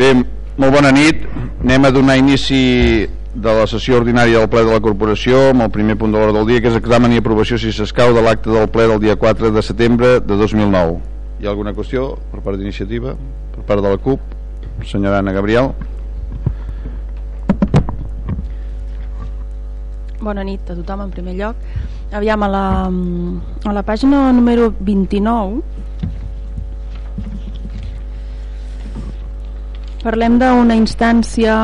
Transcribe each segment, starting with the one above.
Bé, molt bona nit. Anem a donar inici de la sessió ordinària del ple de la corporació amb el primer punt de l'hora del dia, que és examen i aprovació, si s'escau, de l'acte del ple del dia 4 de setembre de 2009. Hi ha alguna qüestió per part d'iniciativa? Per part de la CUP? Senyora Anna Gabriel? Bona nit a tothom en primer lloc. Aviam, a la, a la pàgina número 29 parlem d'una instància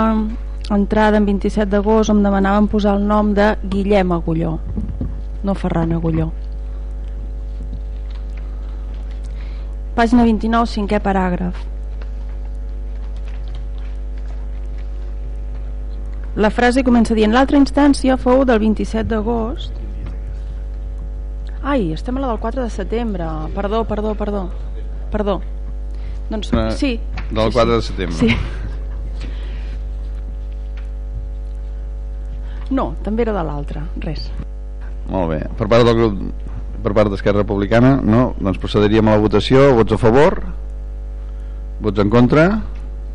entrada en 27 d'agost on demanaven posar el nom de Guillem Agulló. No Ferran Agulló. Pàgina 29 cinquè paràgraf. La frase comença dient l'altra instància fou del 27 d'agost ai, estem a la del 4 de setembre. Perdó, perdó, perdó. Perdó doncs Una- sí Del sí, 4 de setembre. sí. no, també era de l'altre res Molt bé. Per part del grup per part d'Esquerra Republicana, no? Doncs procediríem a la votació. Vots a favor? Vots en contra?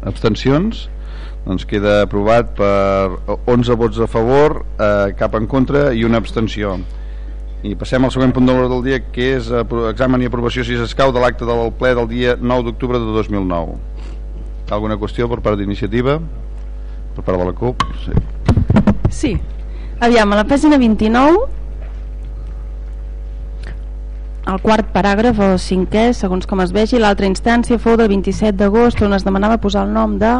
Abstencions? Doncs queda aprovat per 11 vots a favor, eh, cap en contra i una abstenció. I passem al següent punt de l'ordre del dia, que és apro- examen i aprovació, si s'escau, de l'acte del ple del dia 9 d'octubre de 2009. Alguna qüestió per part d'iniciativa? Per part de la CUP? Sí. Sí. Aviam, a la pàgina 29 el quart paràgraf o cinquè, segons com es vegi, l'altra instància fou del 27 d'agost on es demanava posar el nom de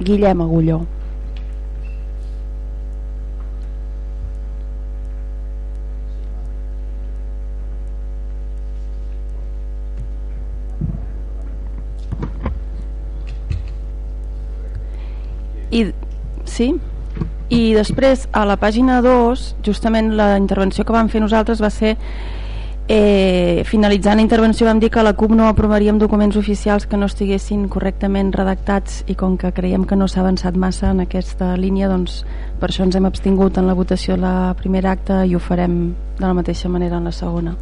Guillem Agulló. I, sí? I després, a la pàgina 2, justament la intervenció que vam fer nosaltres va ser eh, finalitzant la intervenció vam dir que la CUP no aprovaríem documents oficials que no estiguessin correctament redactats i com que creiem que no s'ha avançat massa en aquesta línia doncs per això ens hem abstingut en la votació de la primera acte i ho farem de la mateixa manera en la segona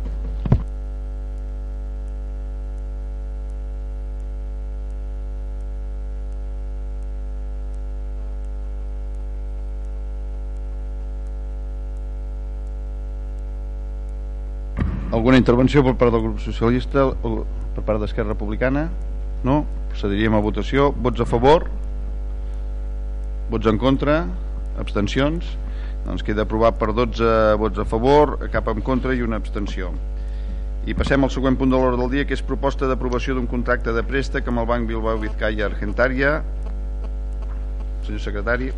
Alguna intervenció per part del grup socialista o per part d'Esquerra Republicana? No? Procediríem a votació. Vots a favor? Vots en contra? Abstencions? Doncs queda aprovat per 12 vots a favor, cap en contra i una abstenció. I passem al següent punt de l'ordre del dia, que és proposta d'aprovació d'un contracte de préstec amb el Banc Bilbao Vizcaya Argentària. Senyor secretari.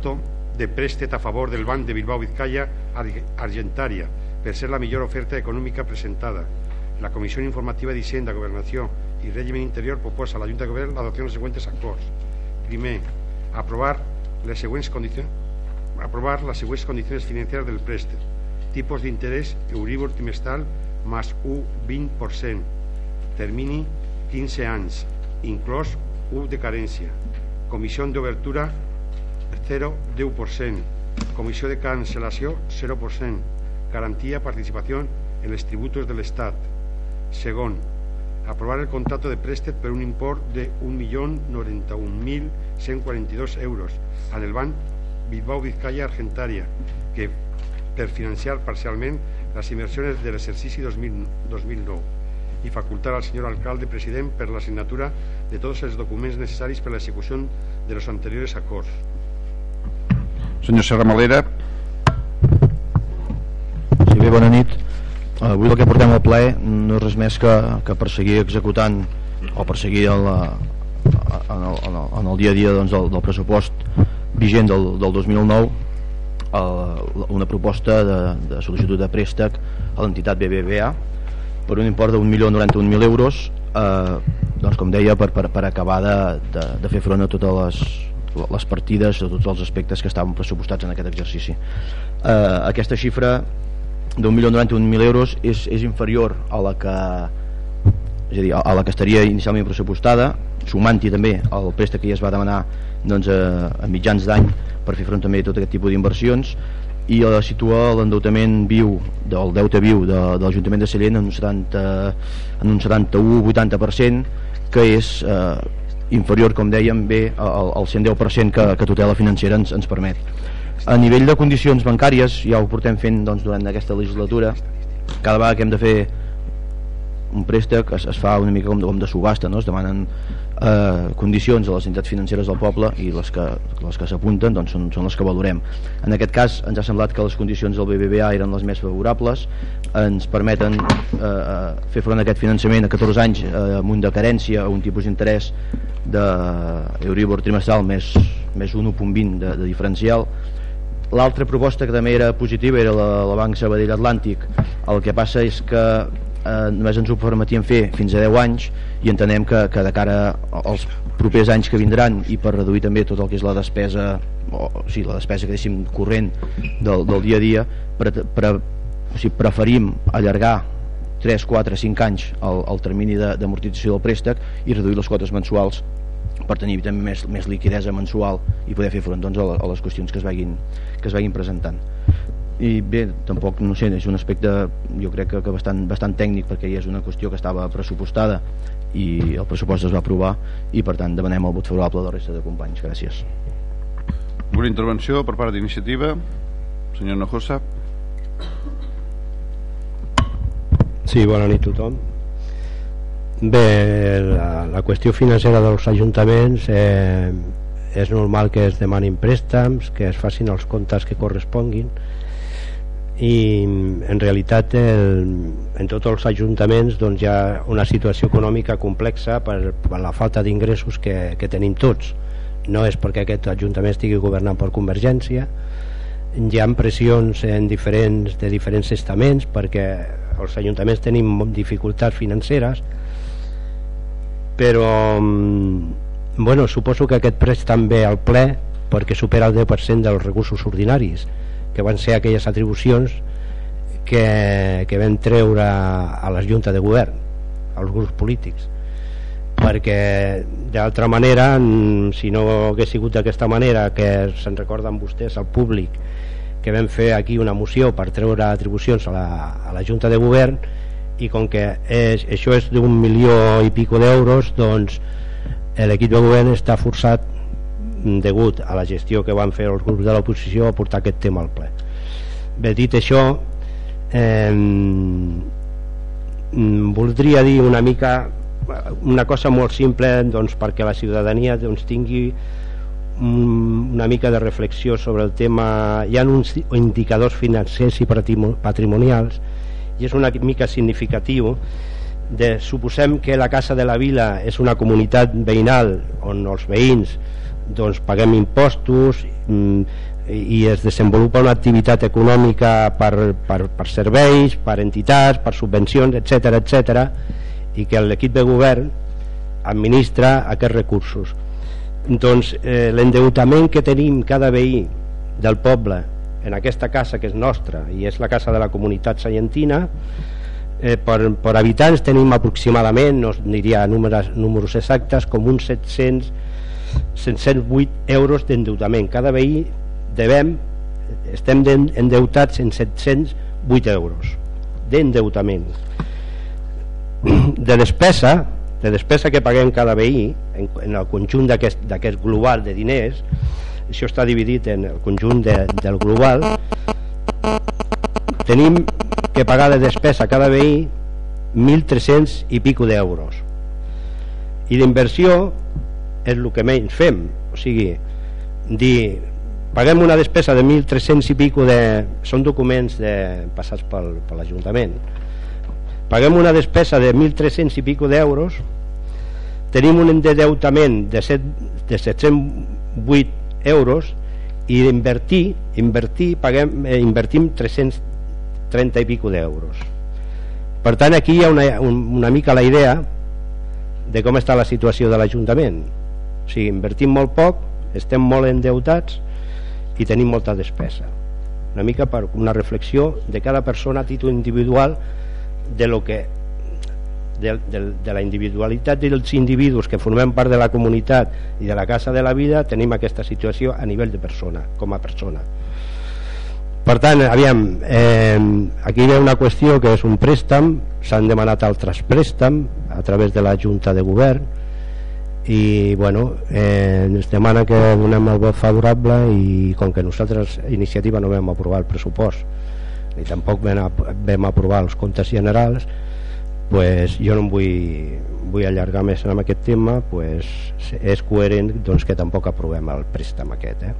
De préstec a favor del Banc de Bilbao Vizcaya Ar- Argentaria per ser la millor oferta econòmica presentada. La Comissió Informativa d'Hisenda, Governació i Règim Interior proposa a la Junta de Govern l'adopció dels següents acords. Primer, aprovar les següents condicions aprovar les següents condicions financieres del préstec. Tipos d'interès Euribor trimestral més 1,20%. Termini 15 anys, inclòs 1 de carència. Comissió d'obertura 0,10%. Comissió de cancel·lació 0%. Garantia participació en els tributos de l'Estat. Segon, aprovar el contrato de préstec per un import de 1.091.142 euros en el Banc Bilbao Vizcaya Argentaria que per financiar parcialment les inversions de l'exercici 2000 2009 i facultar al senyor alcalde president per la signatura de tots els documents necessaris per a l'execució de los anteriores acords. Senyor Serra Malera. Sí, bé, bona nit. Avui el que portem al ple no és res més que, que perseguir executant o perseguir en, la, en, el, en, el, en el dia a dia doncs, del, del pressupost vigent del, del 2009 el, una proposta de, de sol·licitud de préstec a l'entitat BBVA per un import d'un milió 91.000 euros eh, doncs, com deia per, per, per acabar de, de, de fer front a totes les, les partides de tots els aspectes que estaven pressupostats en aquest exercici. Eh, aquesta xifra d'un milió 91.000 euros és, és inferior a la que és a dir, a la que estaria inicialment pressupostada sumant-hi també el préstec que ja es va demanar doncs, a, a mitjans d'any per fer front també a tot aquest tipus d'inversions i la situa l'endeutament viu del deute viu de, de l'Ajuntament de Sallent en un, 70, en un 71-80% que és eh, inferior, com dèiem, bé al, al 110% que, que tutela financera ens, ens permet a nivell de condicions bancàries ja ho portem fent doncs, durant aquesta legislatura cada vegada que hem de fer un préstec es, es fa una mica com de, com de subhasta no? es demanen eh, condicions a les entitats financeres del poble i les que, les que s'apunten doncs, són, són les que valorem. En aquest cas ens ha semblat que les condicions del BBVA eren les més favorables. Ens permeten eh, eh fer front a aquest finançament a 14 anys eh, amb un de carència un tipus d'interès d'Euribor trimestral més, més 1.20 de, de diferencial. L'altra proposta que també era positiva era la, la Banc Sabadell Atlàntic. El que passa és que eh, només ens ho permetien fer fins a 10 anys i entenem que, que de cara als propers anys que vindran i per reduir també tot el que és la despesa o, o sigui, la despesa que deixem corrent del, del dia a dia pre, pre, o sigui, preferim allargar 3, 4, 5 anys el, el termini d'amortització de, del préstec i reduir les quotes mensuals per tenir també més, més liquidesa mensual i poder fer front doncs, a, a les qüestions que es vagin, que es vagin presentant i bé, tampoc, no sé, és un aspecte jo crec que, que bastant, bastant tècnic perquè hi és una qüestió que estava pressupostada i el pressupost es va aprovar i per tant demanem el vot favorable de la resta de companys, gràcies. Una intervenció per part d'iniciativa. Senyor Nojosa Sí, bona nit a tothom. Bé, la, la qüestió financera dels ajuntaments eh, és normal que es demanin préstams, que es facin els comptes que corresponguin i en realitat el, en tots els ajuntaments doncs, hi ha una situació econòmica complexa per, per la falta d'ingressos que, que tenim tots. No és perquè aquest ajuntament estigui governant per Convergència. Hi ha pressions en diferents, de diferents estaments perquè els ajuntaments tenim dificultats financeres però mm, bueno, suposo que aquest prest també al ple perquè supera el 10% dels recursos ordinaris que van ser aquelles atribucions que, que vam treure a la Junta de Govern als grups polítics. Perquè d'altra manera si no hagués sigut d'aquesta manera que se'n recorden vostès al públic que vam fer aquí una moció per treure atribucions a la, a la Junta de Govern i com que és, això és d'un milió i pico d'euros doncs l'equip de govern està forçat degut a la gestió que van fer els grups de l'oposició a portar aquest tema al ple. Bé, dit això eh, voldria dir una mica una cosa molt simple doncs, perquè la ciutadania doncs, tingui una mica de reflexió sobre el tema. Hi ha uns indicadors financers i patrimonials i és una mica significatiu de, suposem que la Casa de la Vila és una comunitat veïnal on els veïns doncs, paguem impostos mm, i es desenvolupa una activitat econòmica per, per, per serveis, per entitats, per subvencions, etc etc i que l'equip de govern administra aquests recursos. Doncs eh, l'endeutament que tenim cada veí del poble en aquesta casa que és nostra i és la casa de la comunitat saientina eh, per, per habitants tenim aproximadament, no diria números, números exactes, com uns 700 708 euros d'endeutament. Cada veí devem estem endeutats en 708 euros d'endeutament. De despesa de despesa que paguem cada veí en, en el conjunt d'aquest global de diners això està dividit en el conjunt de, del global tenim que pagar de despesa cada veí 1.300 i pico d'euros. I d'inversió és el que menys fem. O sigui, dir paguem una despesa de 1.300 i pico de... són documents de, passats pel, per l'Ajuntament. Paguem una despesa de 1.300 i pico d'euros tenim un endeutament de, 7, de 708 euros i d'invertir invertir, paguem, eh, invertim 330 i pico d'euros. Per tant aquí hi ha una, una mica la idea de com està la situació de l'Ajuntament o sigui, invertim molt poc estem molt endeutats i tenim molta despesa. Una mica per una reflexió de cada persona a títol individual de lo que de, de, de la individualitat dels individus que formem part de la comunitat i de la casa de la vida tenim aquesta situació a nivell de persona, com a persona. Per tant, aviam, eh, aquí hi ha una qüestió que és un préstam, s'han demanat altres préstam a través de la Junta de Govern i bueno, eh, ens demana que donem el vot favorable i com que nosaltres iniciativa no vam aprovar el pressupost ni tampoc vam, vam aprovar els comptes generals pues jo no em vull, vull allargar més en aquest tema pues és coherent doncs, que tampoc aprovem el préstec aquest eh?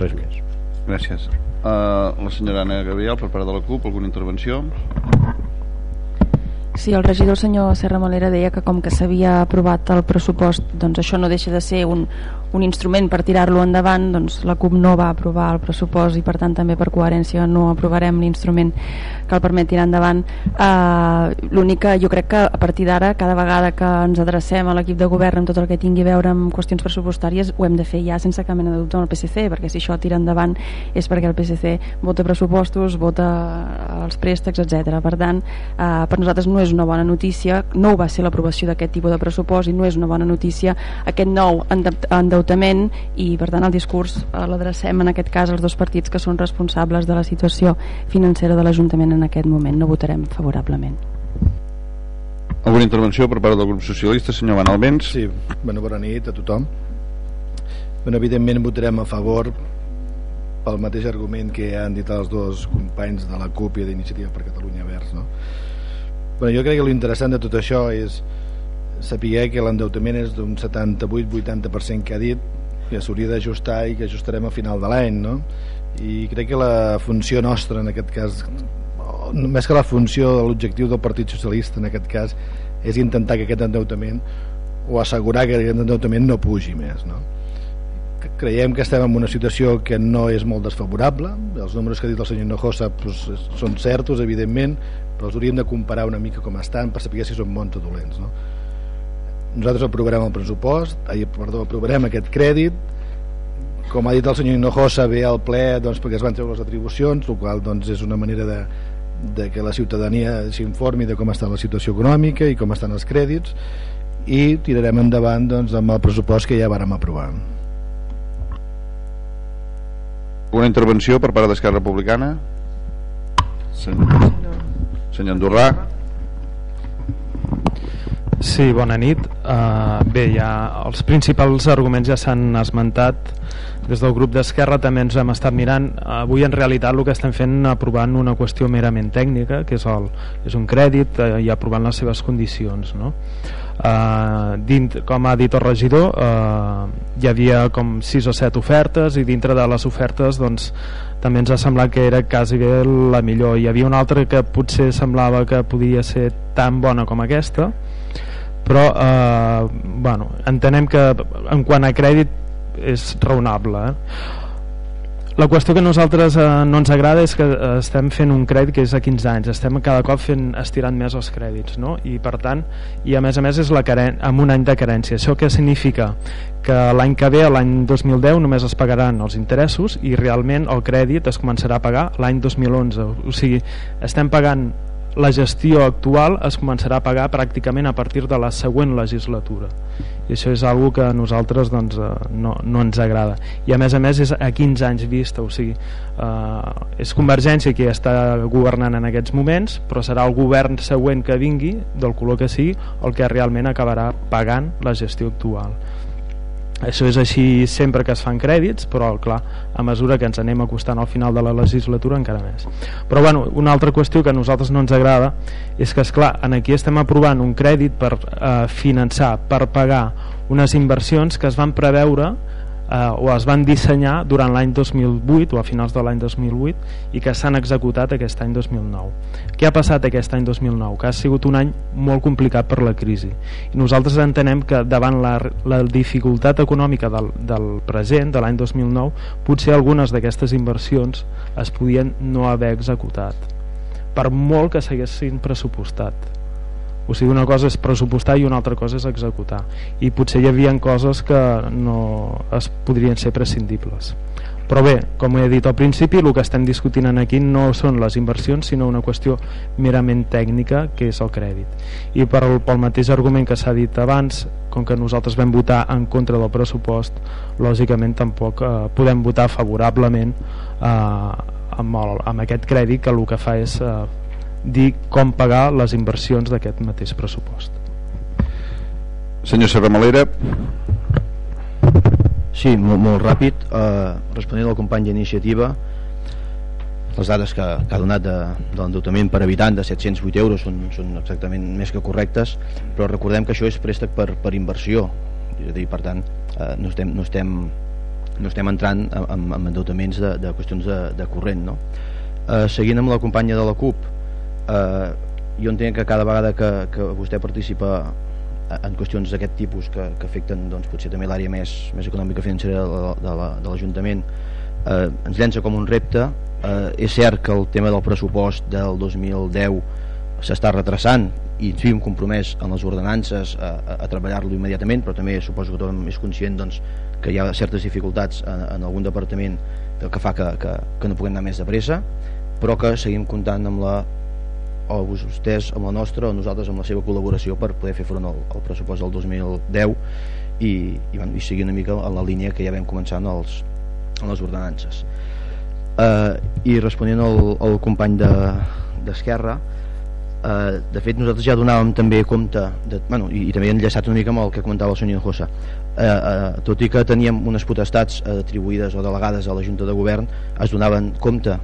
res més gràcies uh, la senyora Anna Gabriel per part de la CUP alguna intervenció? Sí, el regidor senyor Serra Molera deia que com que s'havia aprovat el pressupost doncs això no deixa de ser un, un instrument per tirar-lo endavant doncs la CUP no va aprovar el pressupost i per tant també per coherència no aprovarem l'instrument que el permet tirar endavant uh, l'únic que jo crec que a partir d'ara cada vegada que ens adrecem a l'equip de govern amb tot el que tingui a veure amb qüestions pressupostàries ho hem de fer ja sense cap mena de dubte amb el PSC perquè si això tira endavant és perquè el PSC vota pressupostos, vota els préstecs, etc. Per tant, uh, per nosaltres no és una bona notícia no ho va ser l'aprovació d'aquest tipus de pressupost i no és una bona notícia aquest nou endeutament endeutament i per tant el discurs eh, l'adrecem en aquest cas als dos partits que són responsables de la situació financera de l'Ajuntament en aquest moment. No votarem favorablement. Alguna intervenció per part del grup socialista, senyor Van Alvens? Sí, bueno, bona nit a tothom. Bueno, evidentment votarem a favor pel mateix argument que han dit els dos companys de la CUP i d'Iniciativa per Catalunya Verds. No? Bueno, jo crec que l'interessant de tot això és saber que l'endeutament és d'un 78-80% que ha dit que s'hauria d'ajustar i que ajustarem a final de l'any no? i crec que la funció nostra en aquest cas més que la funció de l'objectiu del Partit Socialista en aquest cas és intentar que aquest endeutament o assegurar que aquest endeutament no pugi més no? creiem que estem en una situació que no és molt desfavorable els números que ha dit el senyor Hinojosa doncs, són certos evidentment però els hauríem de comparar una mica com estan per saber si són bons o dolents no? Nosaltres aprovarem el pressupost ai, perdó, aprovarem aquest crèdit. Com ha dit el senyor Hinojosa ve al ple doncs, perquè es van treure les atribucions el qual doncs, és una manera de, de que la ciutadania s'informi de com està la situació econòmica i com estan els crèdits i tirarem endavant doncs, amb el pressupost que ja vàrem aprovar. Una intervenció per part d'Esquerra Republicana? Senyor, senyor Andorrà Sí, bona nit. Uh, bé, ja els principals arguments ja s'han esmentat. Des del grup d'Esquerra també ens hem estat mirant. Avui en realitat el que estem fent aprovant una qüestió merament tècnica, que és, el, és un crèdit uh, i aprovant les seves condicions. No? Uh, dint, com ha dit el regidor, uh, hi havia com 6 o 7 ofertes i dintre de les ofertes doncs, també ens ha semblat que era quasi bé la millor. Hi havia una altra que potser semblava que podia ser tan bona com aquesta, però eh, bueno, entenem que en quant a crèdit és raonable eh? la qüestió que nosaltres eh, no ens agrada és que eh, estem fent un crèdit que és a 15 anys, estem cada cop fent, estirant més els crèdits no? i per tant, i a més a més és la caren amb un any de carència, això què significa? que l'any que ve, l'any 2010 només es pagaran els interessos i realment el crèdit es començarà a pagar l'any 2011 o sigui, estem pagant la gestió actual es començarà a pagar pràcticament a partir de la següent legislatura. I això és algo que a nosaltres doncs, eh, no, no ens agrada. I a més a més és a 15 anys vista o sigui, eh, és Convergència qui està governant en aquests moments però serà el govern següent que vingui del color que sigui el que realment acabarà pagant la gestió actual això és així sempre que es fan crèdits però clar, a mesura que ens anem acostant al final de la legislatura encara més. Però bueno, una altra qüestió que a nosaltres no ens agrada és que esclar, en aquí estem aprovant un crèdit per eh, finançar, per pagar unes inversions que es van preveure eh, o es van dissenyar durant l'any 2008 o a finals de l'any 2008 i que s'han executat aquest any 2009 què ha passat aquest any 2009? que ha sigut un any molt complicat per la crisi. I nosaltres entenem que davant la, la dificultat econòmica del, del present de l'any 2009 potser algunes d'aquestes inversions es podien no haver executat per molt que s'haguessin pressupostat o sigui una cosa és pressupostar i una altra cosa és executar. I potser hi havia coses que no es podrien ser prescindibles. Però bé, com he dit al principi el que estem discutint aquí no són les inversions sinó una qüestió merament tècnica que és el crèdit. I per, pel mateix argument que s'ha dit abans com que nosaltres vam votar en contra del pressupost lògicament tampoc eh, podem votar favorablement eh, amb, el, amb aquest crèdit que el que fa és eh, dir com pagar les inversions d'aquest mateix pressupost. Senyor Serramalera. Sí, molt, molt ràpid. Eh, responent al company d'iniciativa, les dades que, que ha donat de, de l'endeutament per habitant de 708 euros són, són exactament més que correctes, però recordem que això és préstec per, per inversió, és a dir, per tant, eh, no, estem, no, estem, no estem entrant en, en endeutaments de, de qüestions de, de corrent. No? Eh, seguint amb la companya de la CUP, eh, jo entenc que cada vegada que, que vostè participa en qüestions d'aquest tipus que, que afecten doncs, potser també l'àrea més, més econòmica financera de l'Ajuntament eh, ens llença com un repte. Eh, és cert que el tema del pressupost del 2010 s'està retrasant i ens hem compromès en les ordenances a, a, a treballar-lo immediatament però també suposo que tothom és conscient doncs, que hi ha certes dificultats en, en algun departament que fa que, que, que no puguem anar més de pressa però que seguim comptant amb la o vostès amb la nostra o nosaltres amb la seva col·laboració per poder fer front al, al pressupost del 2010 i, i, bueno, i seguir una mica en la línia que ja vam començar en, els, en les ordenances. Eh, i responent al, al company d'Esquerra de, eh, de fet nosaltres ja donàvem també compte de, bueno, i, i també enllaçat una mica amb el que comentava el senyor Josa. Eh, eh, tot i que teníem unes potestats atribuïdes o delegades a la Junta de Govern es donaven compte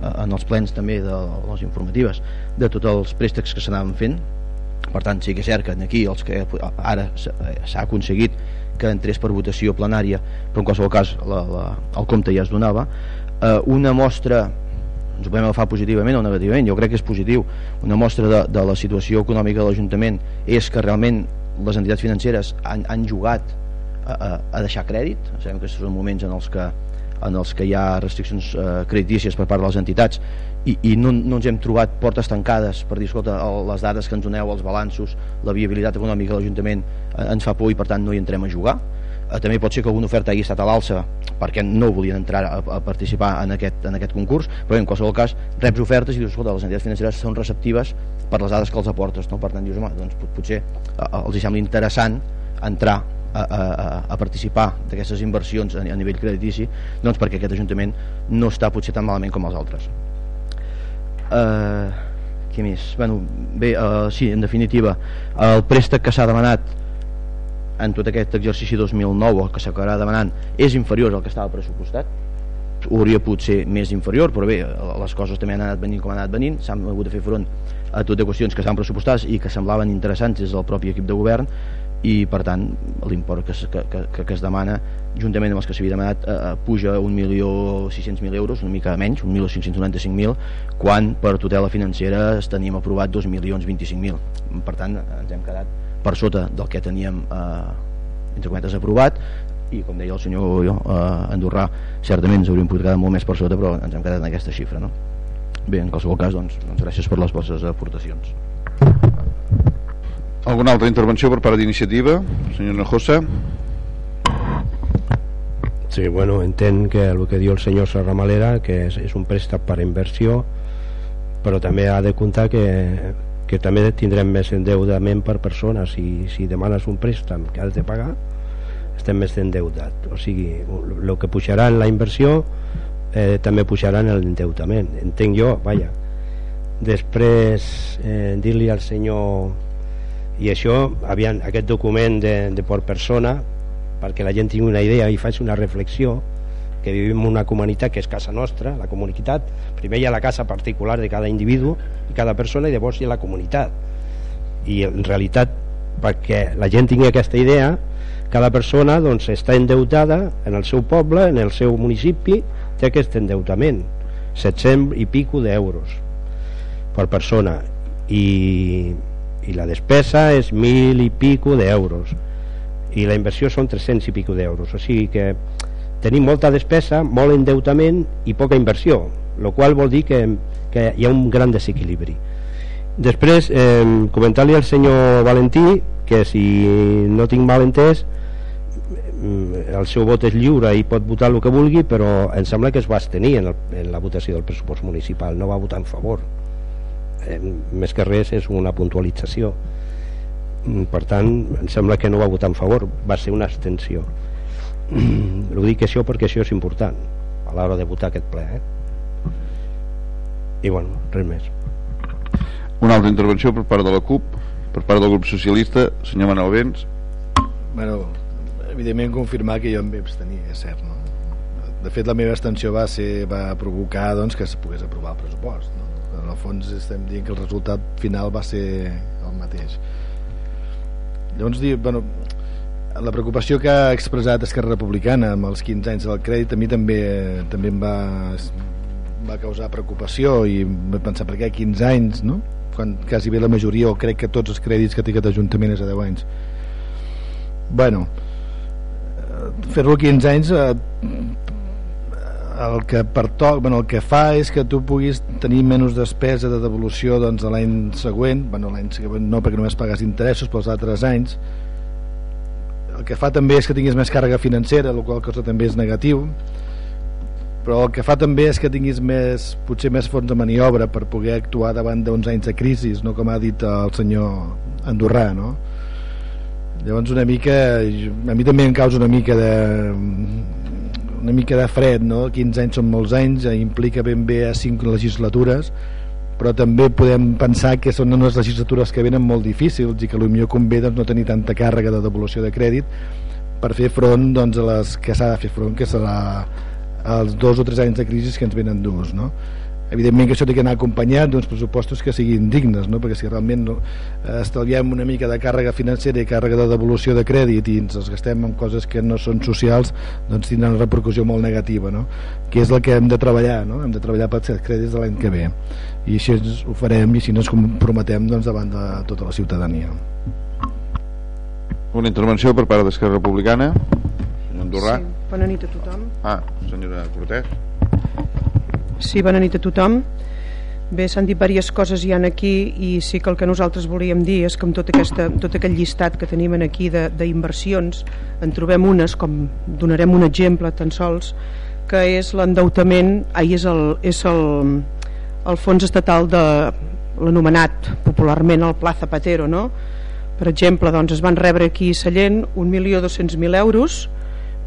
en els plens també de les informatives de tots els préstecs que s'anaven fent. Per tant sí que és cert que aquí els que ara s'ha aconseguit que entrés per votació plenària però en qualsevol cas la, la, el compte ja es donava. Eh, una mostra ens ho podem agafar positivament o negativament jo crec que és positiu una mostra de, de la situació econòmica de l'Ajuntament és que realment les entitats financeres han, han jugat a, a, a deixar crèdit. Sabem que són moments en els que en els que hi ha restriccions eh, creditícies per part de les entitats i, i no, no ens hem trobat portes tancades per dir, escolta, les dades que ens doneu, els balanços, la viabilitat econòmica de l'Ajuntament eh, ens fa por i per tant no hi entrem a jugar eh, també pot ser que alguna oferta hagi estat a l'alça perquè no volien entrar a, a participar en aquest, en aquest concurs però en qualsevol cas reps ofertes i dius escolta, les entitats financeres són receptives per les dades que els aportes no? per tant dius, home, doncs potser eh, els sembla interessant entrar a, a, a participar d'aquestes inversions a, a nivell creditici doncs perquè aquest Ajuntament no està potser tan malament com els altres. Uh, què més? Bueno, bé, uh, sí, en definitiva el préstec que s'ha demanat en tot aquest exercici 2009 el que s'acabarà demanant és inferior al que estava pressupostat. Hauria pogut ser més inferior però bé, les coses també han anat venint com han anat venint. S'han hagut de fer front a totes qüestions que estaven pressupostades i que semblaven interessants des del propi equip de govern i per tant l'import que, que, que, que es demana juntament amb els que s'havia demanat eh, eh puja a 1.600.000 euros una mica menys, 1.595.000 quan per tutela financera teníem aprovat 2.025.000 per tant ens hem quedat per sota del que teníem eh, entre cometes aprovat. I com deia el senyor jo, eh, Andorrà certament ens hauríem pogut quedar molt més per sota però ens hem quedat en aquesta xifra no? bé, en qualsevol cas doncs, doncs gràcies per les vostres aportacions alguna altra intervenció per part d'iniciativa? Senyor Nojosa? Sí, bueno, entenc que el que diu el senyor Serramalera que és, és un préstec per inversió però també ha de comptar que, que també tindrem més endeudament per persona si, si demanes un préstec que has de pagar estem més endeutat o sigui, el que pujarà en la inversió eh, també pujarà en l'endeutament entenc jo, vaja després eh, dir-li al senyor i això, aviam, aquest document de, de per persona perquè la gent tingui una idea i faci una reflexió que vivim una comunitat que és casa nostra, la comunitat, primer hi ha la casa particular de cada individu i cada persona i llavors hi ha la comunitat. I en realitat perquè la gent tingui aquesta idea cada persona doncs, està endeutada en el seu poble, en el seu municipi té aquest endeutament 700 i pico d'euros per persona. I, i la despesa és mil i pico d'euros. I la inversió són 300 i pico d'euros. O sigui que tenim molta despesa, molt endeutament i poca inversió el qual vol dir que, que hi ha un gran desequilibri. Després eh, comentar-li al senyor Valentí que si no tinc mal entès mm, el seu vot és lliure i pot votar el que vulgui però em sembla que es va abstenir en, el, en la votació del pressupost municipal. No va votar en favor eh, més que res és una puntualització mm, per tant em sembla que no va votar en favor va ser una abstenció ho dic això perquè això és important a l'hora de votar aquest ple eh? i bueno, res més una altra intervenció per part de la CUP per part del grup socialista senyor Manuel Vents bueno, evidentment confirmar que jo em vaig abstenir és cert no? de fet la meva abstenció va, ser, va provocar doncs, que es pogués aprovar el pressupost no? En el fons estem dient que el resultat final va ser el mateix llavors bueno, la preocupació que ha expressat Esquerra Republicana amb els 15 anys del crèdit a mi també també em va, va causar preocupació i vaig pensar per què 15 anys no? quan quasi bé la majoria o crec que tots els crèdits que té aquest Ajuntament és a 10 anys bueno fer-lo 15 anys eh, el que pertoc, bueno, el que fa és que tu puguis tenir menys despesa de devolució doncs, l'any següent, bueno, l'any següent no perquè només pagues interessos pels altres anys el que fa també és que tinguis més càrrega financera, el qual cosa també és negatiu, però el que fa també és que tinguis més, potser més fons de maniobra per poder actuar davant d'uns anys de crisi, no com ha dit el senyor Andorrà, no? Llavors una mica, a mi també em causa una mica de una mica de fred, no? 15 anys són molts anys, implica ben bé a 5 legislatures, però també podem pensar que són unes legislatures que venen molt difícils i que potser convé doncs, no tenir tanta càrrega de devolució de crèdit per fer front doncs, a les que s'ha de fer front que serà els dos o tres anys de crisi que ens venen durs no? Evidentment que això té que anar acompanyat d'uns pressupostos que siguin dignes no? perquè si realment no, eh, estalviem una mica de càrrega financera i càrrega de devolució de crèdit i ens els gastem en coses que no són socials doncs tindran una repercussió molt negativa no? que és el que hem de treballar no? hem de treballar per ser crèdits de l'any que ve i així ho farem i si no ens comprometem doncs, davant de tota la ciutadania una intervenció per part d'Esquerra Republicana senyor Andorrà sí. bona nit a tothom ah, senyora Cortés Sí, bona nit a tothom. Bé, s'han dit diverses coses ja aquí i sí que el que nosaltres volíem dir és que amb tot, aquesta, tot aquest llistat que tenim aquí d'inversions en trobem unes, com donarem un exemple tan sols, que és l'endeutament, ahir és, el, és el, el fons estatal de l'anomenat popularment el Pla Zapatero, no? Per exemple, doncs es van rebre aquí a Sallent 1.200.000 euros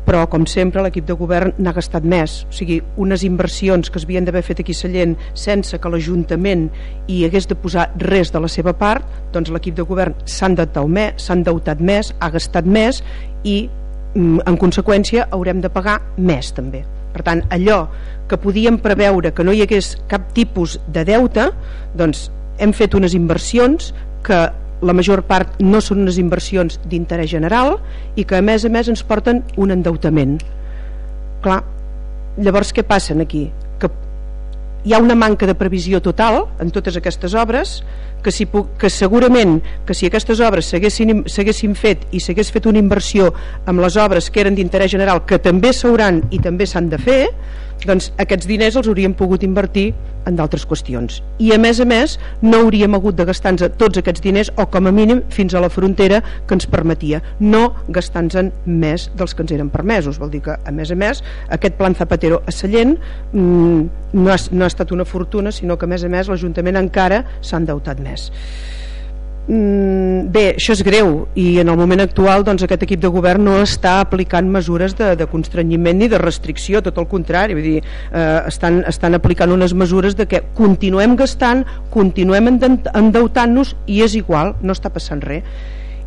però com sempre l'equip de govern n'ha gastat més. O sigui, unes inversions que es havien d'haver fet aquí a Sallent sense que l'Ajuntament hi hagués de posar res de la seva part doncs l'equip de govern s'ha endeutat més, ha gastat més i mm, en conseqüència haurem de pagar més també. Per tant allò que podíem preveure que no hi hagués cap tipus de deute doncs hem fet unes inversions que la major part no són unes inversions d'interès general i que a més a més ens porten un endeutament clar, llavors què passen aquí? que hi ha una manca de previsió total en totes aquestes obres que, si, que segurament que si aquestes obres s'haguessin fet i s'hagués fet una inversió amb les obres que eren d'interès general que també s'hauran i també s'han de fer doncs aquests diners els hauríem pogut invertir en d'altres qüestions. I a més a més no hauríem hagut de gastar-nos tots aquests diners o com a mínim fins a la frontera que ens permetia. No gastant-nos més dels que ens eren permesos. Vol dir que a més a més aquest plan Zapatero a Sallent mmm, no, ha, no ha estat una fortuna sinó que a més a més l'Ajuntament encara s'ha endeutat més Mm, bé, això és greu i en el moment actual doncs, aquest equip de govern no està aplicant mesures de, de constrenyiment ni de restricció, tot el contrari vull dir, eh, estan, estan aplicant unes mesures de que continuem gastant continuem endeutant-nos i és igual, no està passant res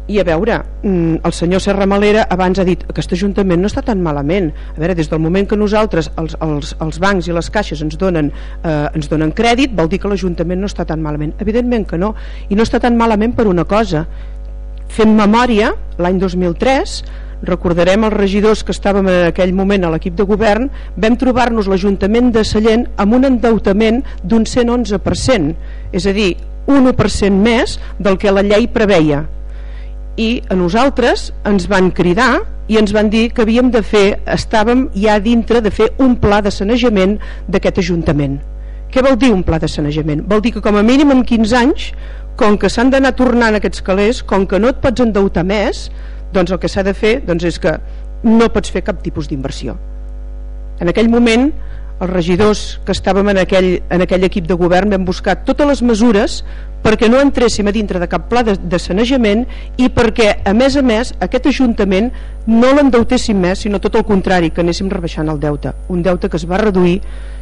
i a veure, mm, el senyor Serra Malera abans ha dit que aquest Ajuntament no està tan malament. A veure, des del moment que nosaltres els, els, els bancs i les caixes ens donen, eh, ens donen crèdit vol dir que l'Ajuntament no està tan malament. Evidentment que no, i no està tan malament per una cosa. Fent memòria l'any 2003 recordarem els regidors que estàvem en aquell moment a l'equip de govern vam trobar-nos l'Ajuntament de Sallent amb un endeutament d'un 111% és a dir, un 1% més del que la llei preveia i a nosaltres ens van cridar i ens van dir que havíem de fer estàvem ja dintre de fer un pla de sanejament d'aquest Ajuntament què vol dir un pla de sanejament? vol dir que com a mínim en 15 anys com que s'han d'anar tornant aquests calés com que no et pots endeutar més doncs el que s'ha de fer doncs és que no pots fer cap tipus d'inversió en aquell moment els regidors que estàvem en aquell, en aquell equip de govern vam buscar totes les mesures perquè no entréssim a dintre de cap pla de, de sanejament i perquè a més a més aquest Ajuntament no l'endeutéssim més sinó tot el contrari, que anéssim rebaixant el deute. Un deute que es va reduir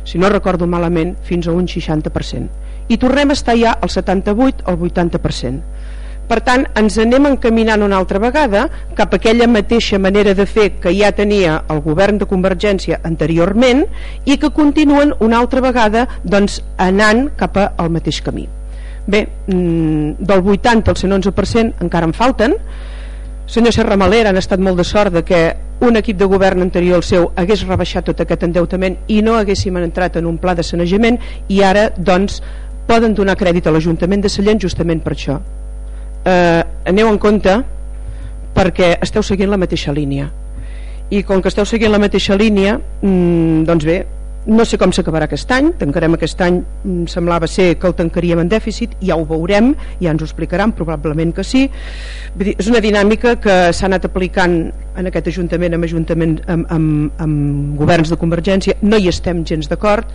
si no recordo malament fins a un 60% i tornem a estar ja al 78 al 80% per tant, ens anem encaminant una altra vegada cap a aquella mateixa manera de fer que ja tenia el govern de Convergència anteriorment i que continuen una altra vegada doncs, anant cap al mateix camí. Bé, mm, del 80 al 111% encara en falten. Senyor Serra Malera han estat molt de sort de que un equip de govern anterior al seu hagués rebaixat tot aquest endeutament i no haguéssim entrat en un pla de sanejament i ara doncs poden donar crèdit a l'Ajuntament de Sallent justament per això eh, aneu en compte perquè esteu seguint la mateixa línia i com que esteu seguint la mateixa línia mmm, doncs bé no sé com s'acabarà aquest any, tancarem aquest any mm, semblava ser que el tancaríem en dèficit. Ja ho veurem, ja ens ho explicaran. Probablement que sí, Vull dir, és una dinàmica que s'ha anat aplicant en aquest Ajuntament amb, ajuntament, amb, amb, amb governs de Convergència. No hi estem gens d'acord.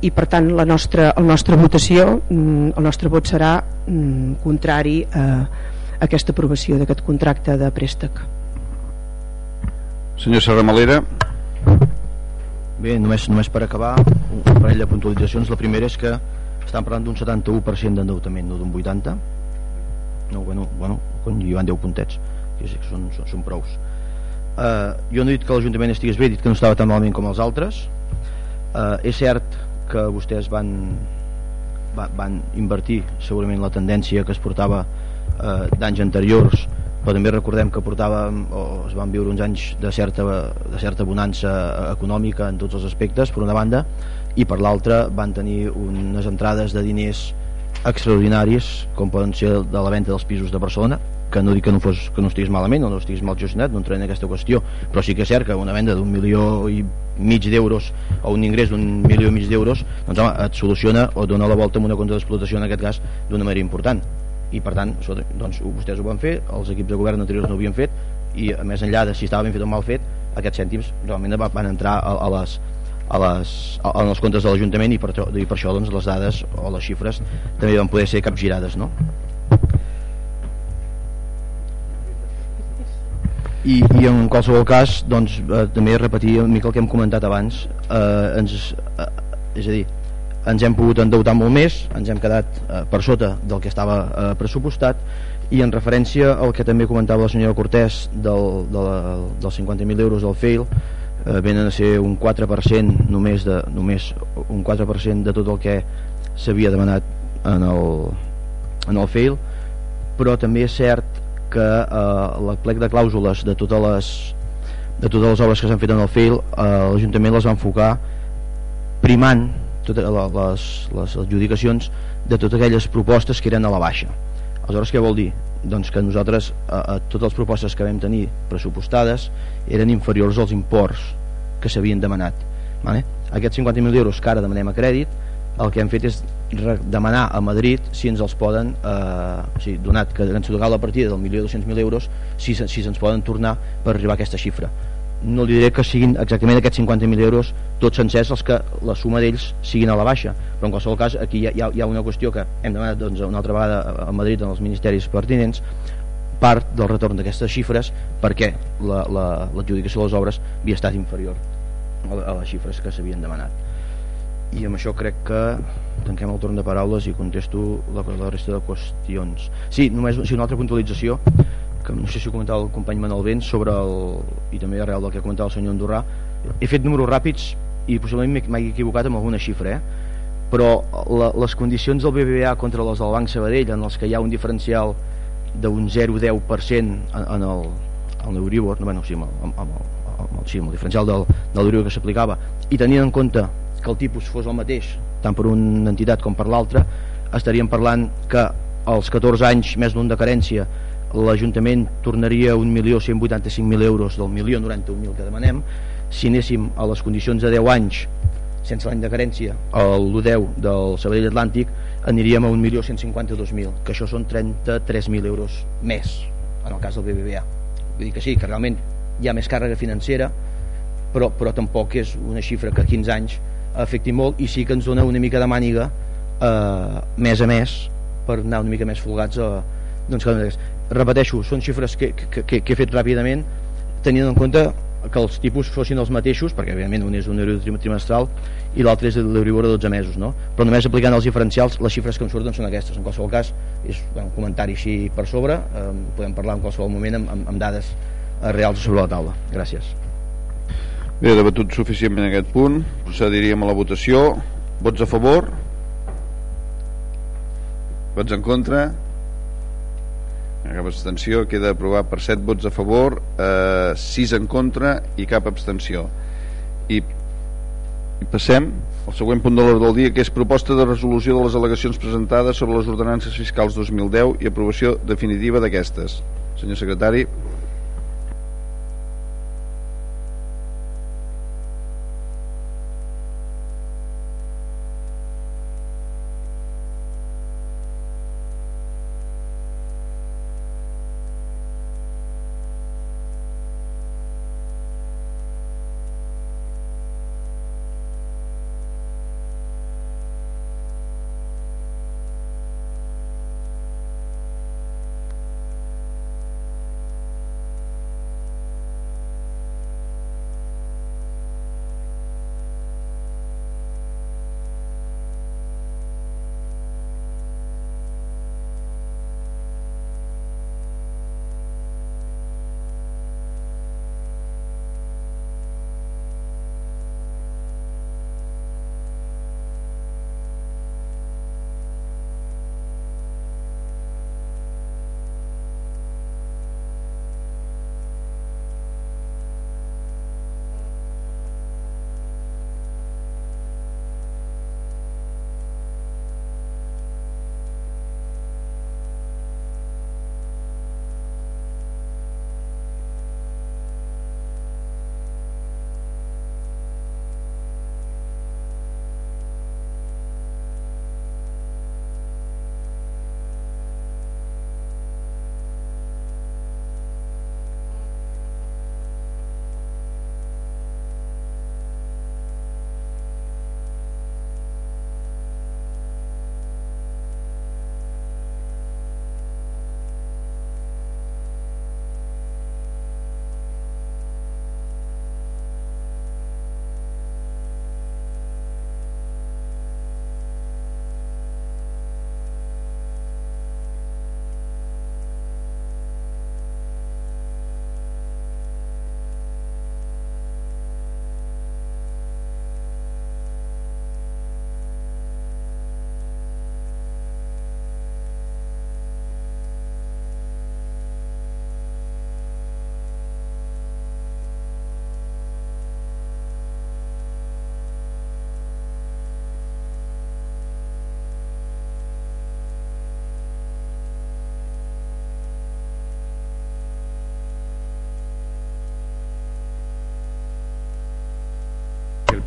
I per tant la nostra, la nostra votació mm, el nostre vot serà mm, contrari a, aquesta aprovació d'aquest contracte de préstec. Senyor Serramalera Bé, només, només per acabar un parell de puntualitzacions. La primera és que estan parlant d'un 71% d'endeutament no d'un 80 no, bueno, bueno, hi van 10 puntets que són, són, són prous. Uh, jo no he dit que l'Ajuntament estigués bé he dit que no estava tan malament com els altres. Uh, és cert que vostès van, van invertir segurament la tendència que es portava eh, d'anys anteriors però també recordem que portàvem o es van viure uns anys de certa, de certa bonança econòmica en tots els aspectes per una banda i per l'altra van tenir unes entrades de diners extraordinaris com poden ser de la venda dels pisos de Barcelona que no dic que no, fos, que no estigués malament o no estigués mal gestionat, no entraré en aquesta qüestió però sí que és cert que una venda d'un milió i mig d'euros o un ingrés d'un milió i mig d'euros doncs et soluciona o dona la volta amb una compte d'explotació en aquest cas d'una manera important i per tant doncs, vostès ho van fer els equips de govern anteriors no ho havien fet i a més enllà de si estava ben fet o mal fet aquests cèntims realment van entrar a, a les a les, a, en els comptes de l'Ajuntament i per, i per això doncs, les dades o les xifres també van poder ser capgirades no? i, i en qualsevol cas doncs, eh, també repetir una mica el que hem comentat abans eh, ens, eh, és a dir ens hem pogut endeutar molt més ens hem quedat eh, per sota del que estava eh, pressupostat i en referència al que també comentava la senyora Cortés del, de la, dels 50.000 euros del FAIL eh, venen a ser un 4% només, de, només un 4% de tot el que s'havia demanat en el, en el FAIL però també és cert que eh, la plec de clàusules de totes les de totes les obres que s'han fet en el FEIL eh, l'Ajuntament les va enfocar primant totes les, les adjudicacions de totes aquelles propostes que eren a la baixa aleshores què vol dir? doncs que nosaltres a, a totes les propostes que vam tenir pressupostades eren inferiors als imports que s'havien demanat vale? aquests 50.000 euros que ara demanem a crèdit el que hem fet és demanar a Madrid si ens els poden eh, o sigui, donat que ens ha la partida del milió 200.000 euros si, si se'ns poden tornar per arribar a aquesta xifra no li diré que siguin exactament aquests 50.000 euros tots sencers els que la suma d'ells siguin a la baixa. Però en qualsevol cas aquí hi ha, hi ha una qüestió que hem demanat doncs, una altra vegada a Madrid en els ministeris pertinents part del retorn d'aquestes xifres perquè l'adjudicació la, la, de les obres havia estat inferior a, les xifres que s'havien demanat. I amb això crec que tanquem el torn de paraules i contesto la, la resta de qüestions. Sí, només sí, una altra puntualització que no sé si ho comentava el company Manol Vent sobre el, i també arrel del que comentava el senyor Andorrà he fet números ràpids i possiblement m'he equivocat amb alguna xifra eh? però la, les condicions del BBVA contra les del Banc Sabadell en els que hi ha un diferencial d'un 0,10% en, en el, en l'Euribor no, bueno, sí, amb, amb, el, amb, el, sí, amb el diferencial del, de l'Euribor que s'aplicava i tenint en compte que el tipus fos el mateix tant per una entitat com per l'altra estaríem parlant que als 14 anys més d'un de carència l'Ajuntament tornaria 1.185.000 euros del 1.091.000 que demanem si anéssim a les condicions de 10 anys sense l'any de carència l'1.10 del Sabadell Atlàntic aniríem a 1.152.000 que això són 33.000 euros més en el cas del BBVA vull dir que sí, que realment hi ha més càrrega financera però, però tampoc és una xifra que 15 anys afecti molt i sí que ens dona una mica de màniga eh, mes a mes per anar una mica més folgats a, doncs, repeteixo, són xifres que, que, que, que he fet ràpidament tenint en compte que els tipus fossin els mateixos perquè evidentment un és un euro trimestral i l'altre és l'Euribor de 12 mesos no? però només aplicant els diferencials les xifres que em surten són aquestes. En qualsevol cas és un comentari així per sobre eh, podem parlar en qualsevol moment amb, amb, amb dades eh, reals sobre la taula. Gràcies. Bé, debatut suficientment aquest punt. Procediríem a la votació. Vots a favor? Vots en contra cap abstenció. Queda aprovat per 7 vots a favor eh, 6 en contra i cap abstenció. I, i passem al següent punt de l'ordre del dia que és proposta de resolució de les al·legacions presentades sobre les ordenances fiscals 2010 i aprovació definitiva d'aquestes. Senyor secretari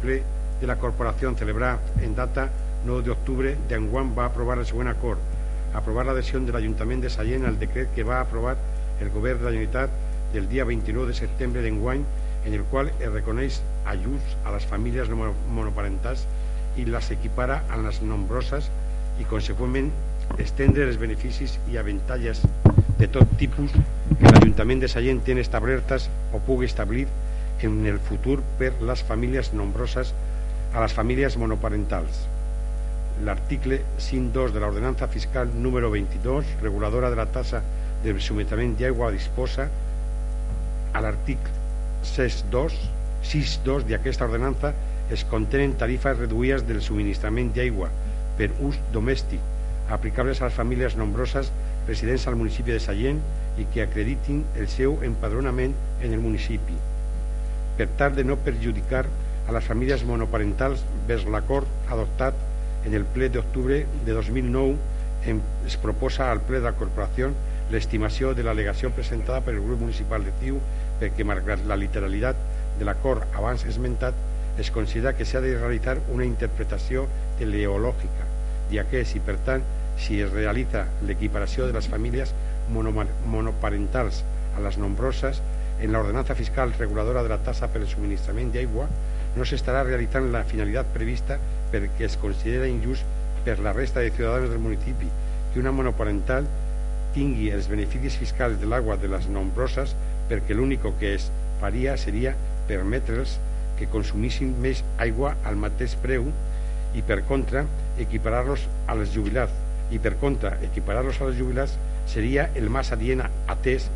de la corporación celebrada en data 9 de octubre de enguany va aprovar el següent acord aprovar l'adhesió de l'Ajuntament de Sallent al decret que va aprovar el govern de la Generalitat del dia 29 de setembre d'enguany en el qual es reconeix ajuts a les famílies monoparentals i les equipara a les nombroses i conseqüentment estendre els beneficis i avantatges de tot tipus que l'Ajuntament de Sallent té establertes o pugui establir en el futur per les famílies nombroses a les famílies monoparentals. L'article 5.2 de l'ordenança fiscal número 22, reguladora de la tassa del subministrament d'aigua disposa a l'article 6.2 6.2 d'aquesta ordenança es contenen tarifes reduïdes del subministrament d'aigua per ús domèstic aplicables a les famílies nombroses residents al municipi de Sallent i que acreditin el seu empadronament en el municipi. Per tal de no perjudicar a les famílies monoparentals vers l'acord adoptat en el ple d'octubre de 2009 es proposa al ple de la corporació l'estimació de l'al·legació presentada per el grup municipal de CIU perquè malgrat la literalitat de l'acord abans esmentat es considera que s'ha de realitzar una interpretació teleològica d'aquest i per tant si es realitza l'equiparació de les famílies monoparentals a les nombroses en l'ordenança fiscal reguladora de la tassa el subministrament d'aigua no s'estarà realitzant la finalitat prevista perquè es considera injust per la resta de ciutadans del municipi que una monoparental tingui els beneficis fiscals de l'aigua de les nombroses perquè l'únic que es faria seria permetre'ls que consumissin més aigua al mateix preu i per contra equiparar-los als jubilats. I per contra equiparar-los als jubilats seria el més adient atès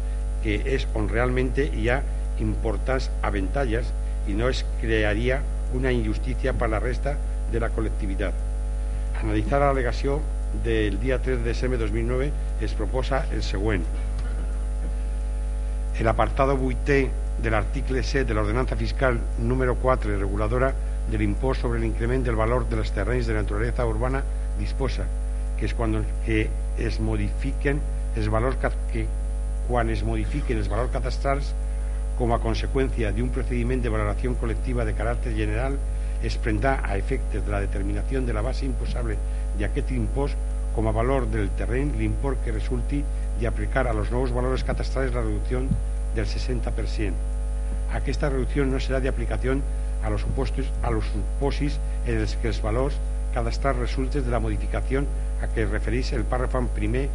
que és on realment hi ha importants avantatges i no es crearia una injustícia per la resta de la col·lectivitat. Analitzar l'al·legació del dia 3 de de 2009 es proposa el següent. El apartado 8 de l'article 7 de l'ordenança fiscal número 4 reguladora de l'impost sobre l'increment del valor dels terrenys de naturalesa urbana disposa que és quan que es modifiquen els valors que quan es modifiquen els valors catastrals com a conseqüència d'un procediment de valoració col·lectiva de caràcter general es prendrà a efectes de la determinació de la base imposable d'aquest impost com a valor del terreny l'import que resulti d'aplicar a los nous valors catastrals la reducció del 60%. Aquesta reducció no serà d'aplicació a los supostos a los supòsits en els que els valors cadastrals resultes de la modificació a què es refereix el pàrraf primer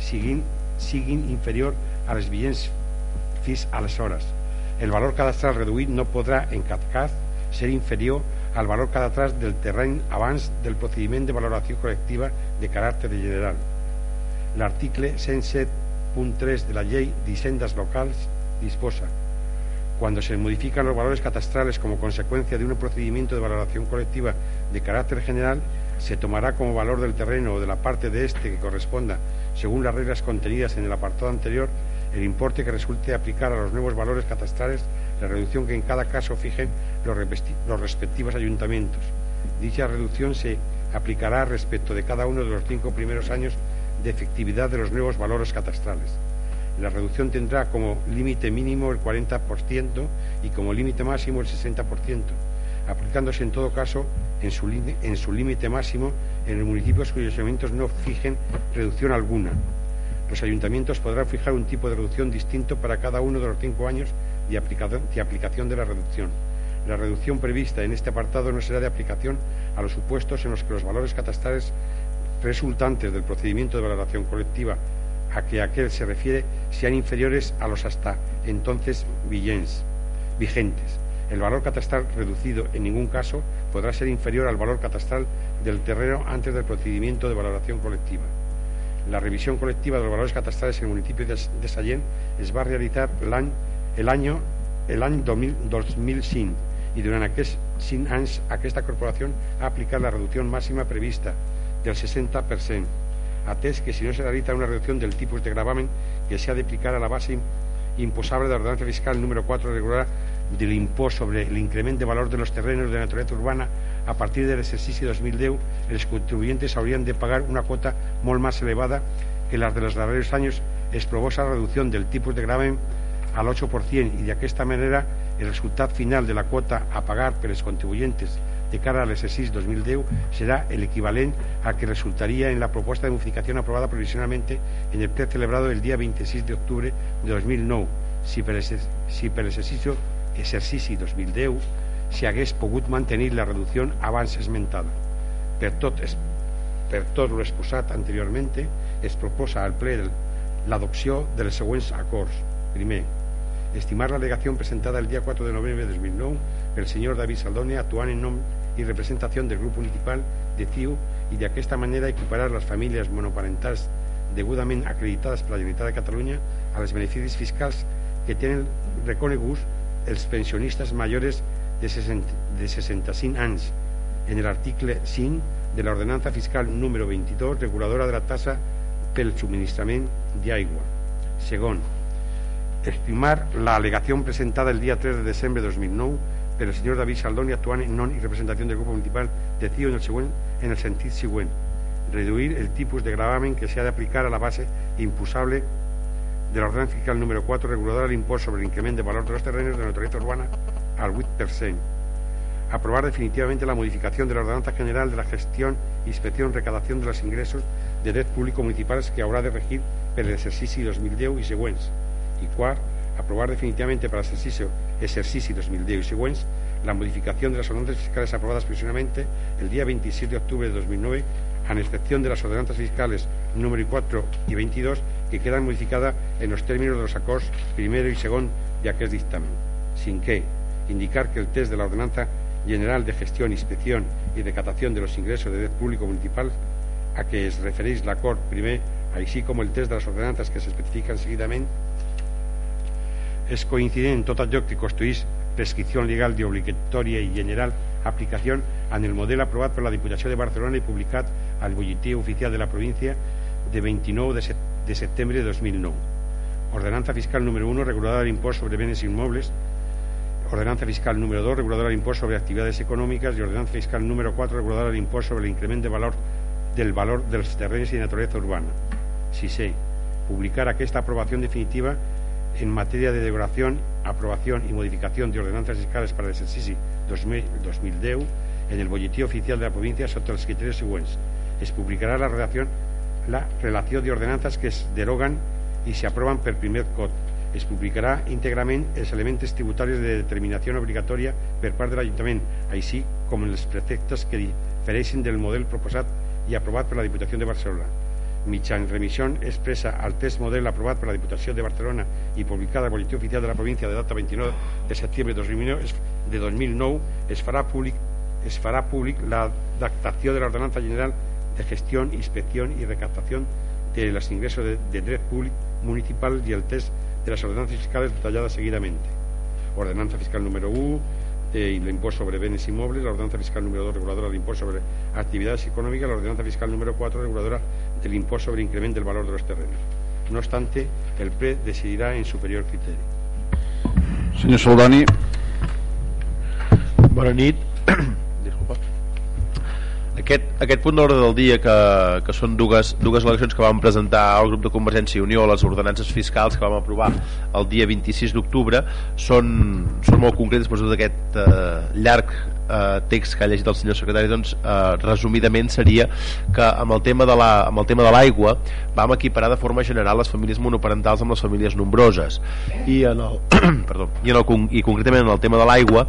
siguin, siguin inferior a les vigents fins aleshores. El valor cadastral reduït no podrà, en cap cas, ser inferior al valor cadastral del terreny abans del procediment de valoració col·lectiva de caràcter general. L'article 107.3 de la llei d'Hisendas Locals disposa cuando se modifican los valores catastrales como consecuencia de un procedimiento de valoración colectiva de carácter general, se tomará como valor del terreno o de la parte de este que corresponda, según las reglas contenidas en el apartado anterior, el importe que resulte aplicar a los nuevos valores catastrales, la reducción que en cada caso fijen los, los respectivos ayuntamientos. Dicha reducción se aplicará respecto de cada uno de los cinco primeros años de efectividad de los nuevos valores catastrales. La reducción tendrá como límite mínimo el 40% y como límite máximo el 60%, aplicándose en todo caso en su, límite máximo en el municipio cuyos ayuntamientos no fijen reducción alguna. Los ayuntamientos podrán fijar un tipo de reducción distinto para cada uno de los cinco años de, aplicación de la reducción. La reducción prevista en este apartado no será de aplicación a los supuestos en los que los valores catastrales resultantes del procedimiento de valoración colectiva a que aquel se refiere sean inferiores a los hasta entonces vigentes. El valor catastral reducido en ningún caso podrá ser inferior al valor catastral del terreno antes del procedimiento de valoración colectiva. La revisión colectiva de los valores catastrales en el municipio de Sallent es va a realitzar el año, el año 2005 i durant aquests 5 anys aquesta corporació ha aplicat la reducció màxima prevista del 60% atès que si no se realiza una reducción del tipus de gravamen que se ha de aplicar a la base imposable de la ordenanza fiscal número 4 regular del impost sobre l'increment de valor de los terrenos de naturaleza urbana a partir de l'exercici 2010 els contribuyentes haurien de pagar una quota molt més elevada que les de los darreros anys es proposa la reducció del tipus de gravamen al 8% i d'aquesta manera el resultat final de la quota a pagar per els contribuyentes de cara al exercici 2010 será el equivalente al que resultaría en la propuesta de modificación aprobada provisionalmente en el ple celebrado el día 26 de octubre de 2009 si per, si per l'exercici exercici 2010 si hagués pogut mantenir la reducció abans esmentada. Per tot, per tot l'exposat anteriorment es proposa al ple l'adopció dels següents acords. Primer, estimar la alegación presentada el día 4 de noviembre de 2009 pel senyor David Saldone actuant en nom i representació del grup municipal de CIU i d'aquesta manera equiparar les famílies monoparentals degudament acreditades per la Generalitat de Catalunya als beneficis fiscals que tenen reconeguts els pensionistes majors de, 60, de 65 anys en l'article 5 de l'ordenança fiscal número 22 reguladora de la tassa pel subministrament d'aigua. Segon, estimar la alegación presentada el día 3 de diciembre de 2009 por el señor David Saldón y actual en non y representación del grupo municipal decido en el, següent, en el sentido siguiente reduir el tipus de gravamen que se ha de aplicar a la base impusable de la ordenanza fiscal número 4 reguladora del impuesto sobre el incremento de valor de los terrenos de naturaleza urbana al 8%. Aprobar definitivamente la modificación de la ordenanza general de la gestión, inspección, recadación de los ingresos de dret público municipales que haurà de regir per l'exercici 2010 i següents i quart, aprovar definitivamente para el ejercicio, ejercicio 2010 y següents la modificación de las ordenanzas fiscales aprobadas precisamente el día 27 de octubre de 2009 a excepción de las ordenanzas fiscales número 4 y 22 que quedan modificadas en los términos de los acords primero y segundo de aquel dictamen, sin que indicar que el test de la ordenanza general de gestión, inspección y decatación de los ingresos de dret público municipal a que es refereix l'acord primer, així com el test de les ordenances que s'especifiquen seguidament, és coincident en tot allò que constituís prescripció legal de obligatòria i general aplicació en el model aprovat per la Diputació de Barcelona i publicat al Bolletí Oficial de la província de 29 de, set de setembre de 2009. Ordenanza fiscal número 1, reguladora del impost sobre béns inmobles, ordenanza fiscal número 2, reguladora del impost sobre actividades econòmiques i ordenanza fiscal número 4, reguladora del impost sobre l'increment de valor del valor dels terrenys i de naturaleza urbana. Sisè, publicar aquesta aprovació definitiva en matèria de decoració, aprovació i modificació de ordenances fiscales para l'exercici 2010 en el bolletí oficial de la província sota els criteris següents. Es publicarà la relació, la relació de ordenances que es deroguen i se aproven per primer cot. Es publicarà íntegrament els elements tributaris de determinació obligatòria per part de l'Ajuntament, així com els preceptes que difereixen del model proposat i aprovat per la Diputació de Barcelona. Mitjan remissió expressa al test model aprovat per la Diputació de Barcelona i publicada al Boletí Oficial de la Província de data 29 de setembre de 2009, de 2009 es farà públic es farà públic l'adaptació de l'Ordenança General de Gestió, Inspecció i Recaptació de los ingressos de, públic municipal i el test de les ordenances fiscales detalladas seguidamente. Ordenanza fiscal número 1, eh, l'impost sobre béns immobles, la ordenanza fiscal número 2 reguladora de l'impost sobre actividades econòmiques, la ordenanza fiscal número 4 reguladora de l'impost sobre increment del valor de los terrenos. No obstante, el PRE decidirà en superior criteri. Senyor Soldani. Bona nit. Aquest, aquest punt d'ordre del dia que, que són dues, dues eleccions que vam presentar al grup de Convergència i Unió les ordenances fiscals que vam aprovar el dia 26 d'octubre són, són molt concretes per tot aquest eh, llarg eh, text que ha llegit el senyor secretari doncs eh, resumidament seria que amb el tema de la, amb el tema de l'aigua vam equiparar de forma general les famílies monoparentals amb les famílies nombroses. I en el, perdó, i, en el, i concretament en el tema de l'aigua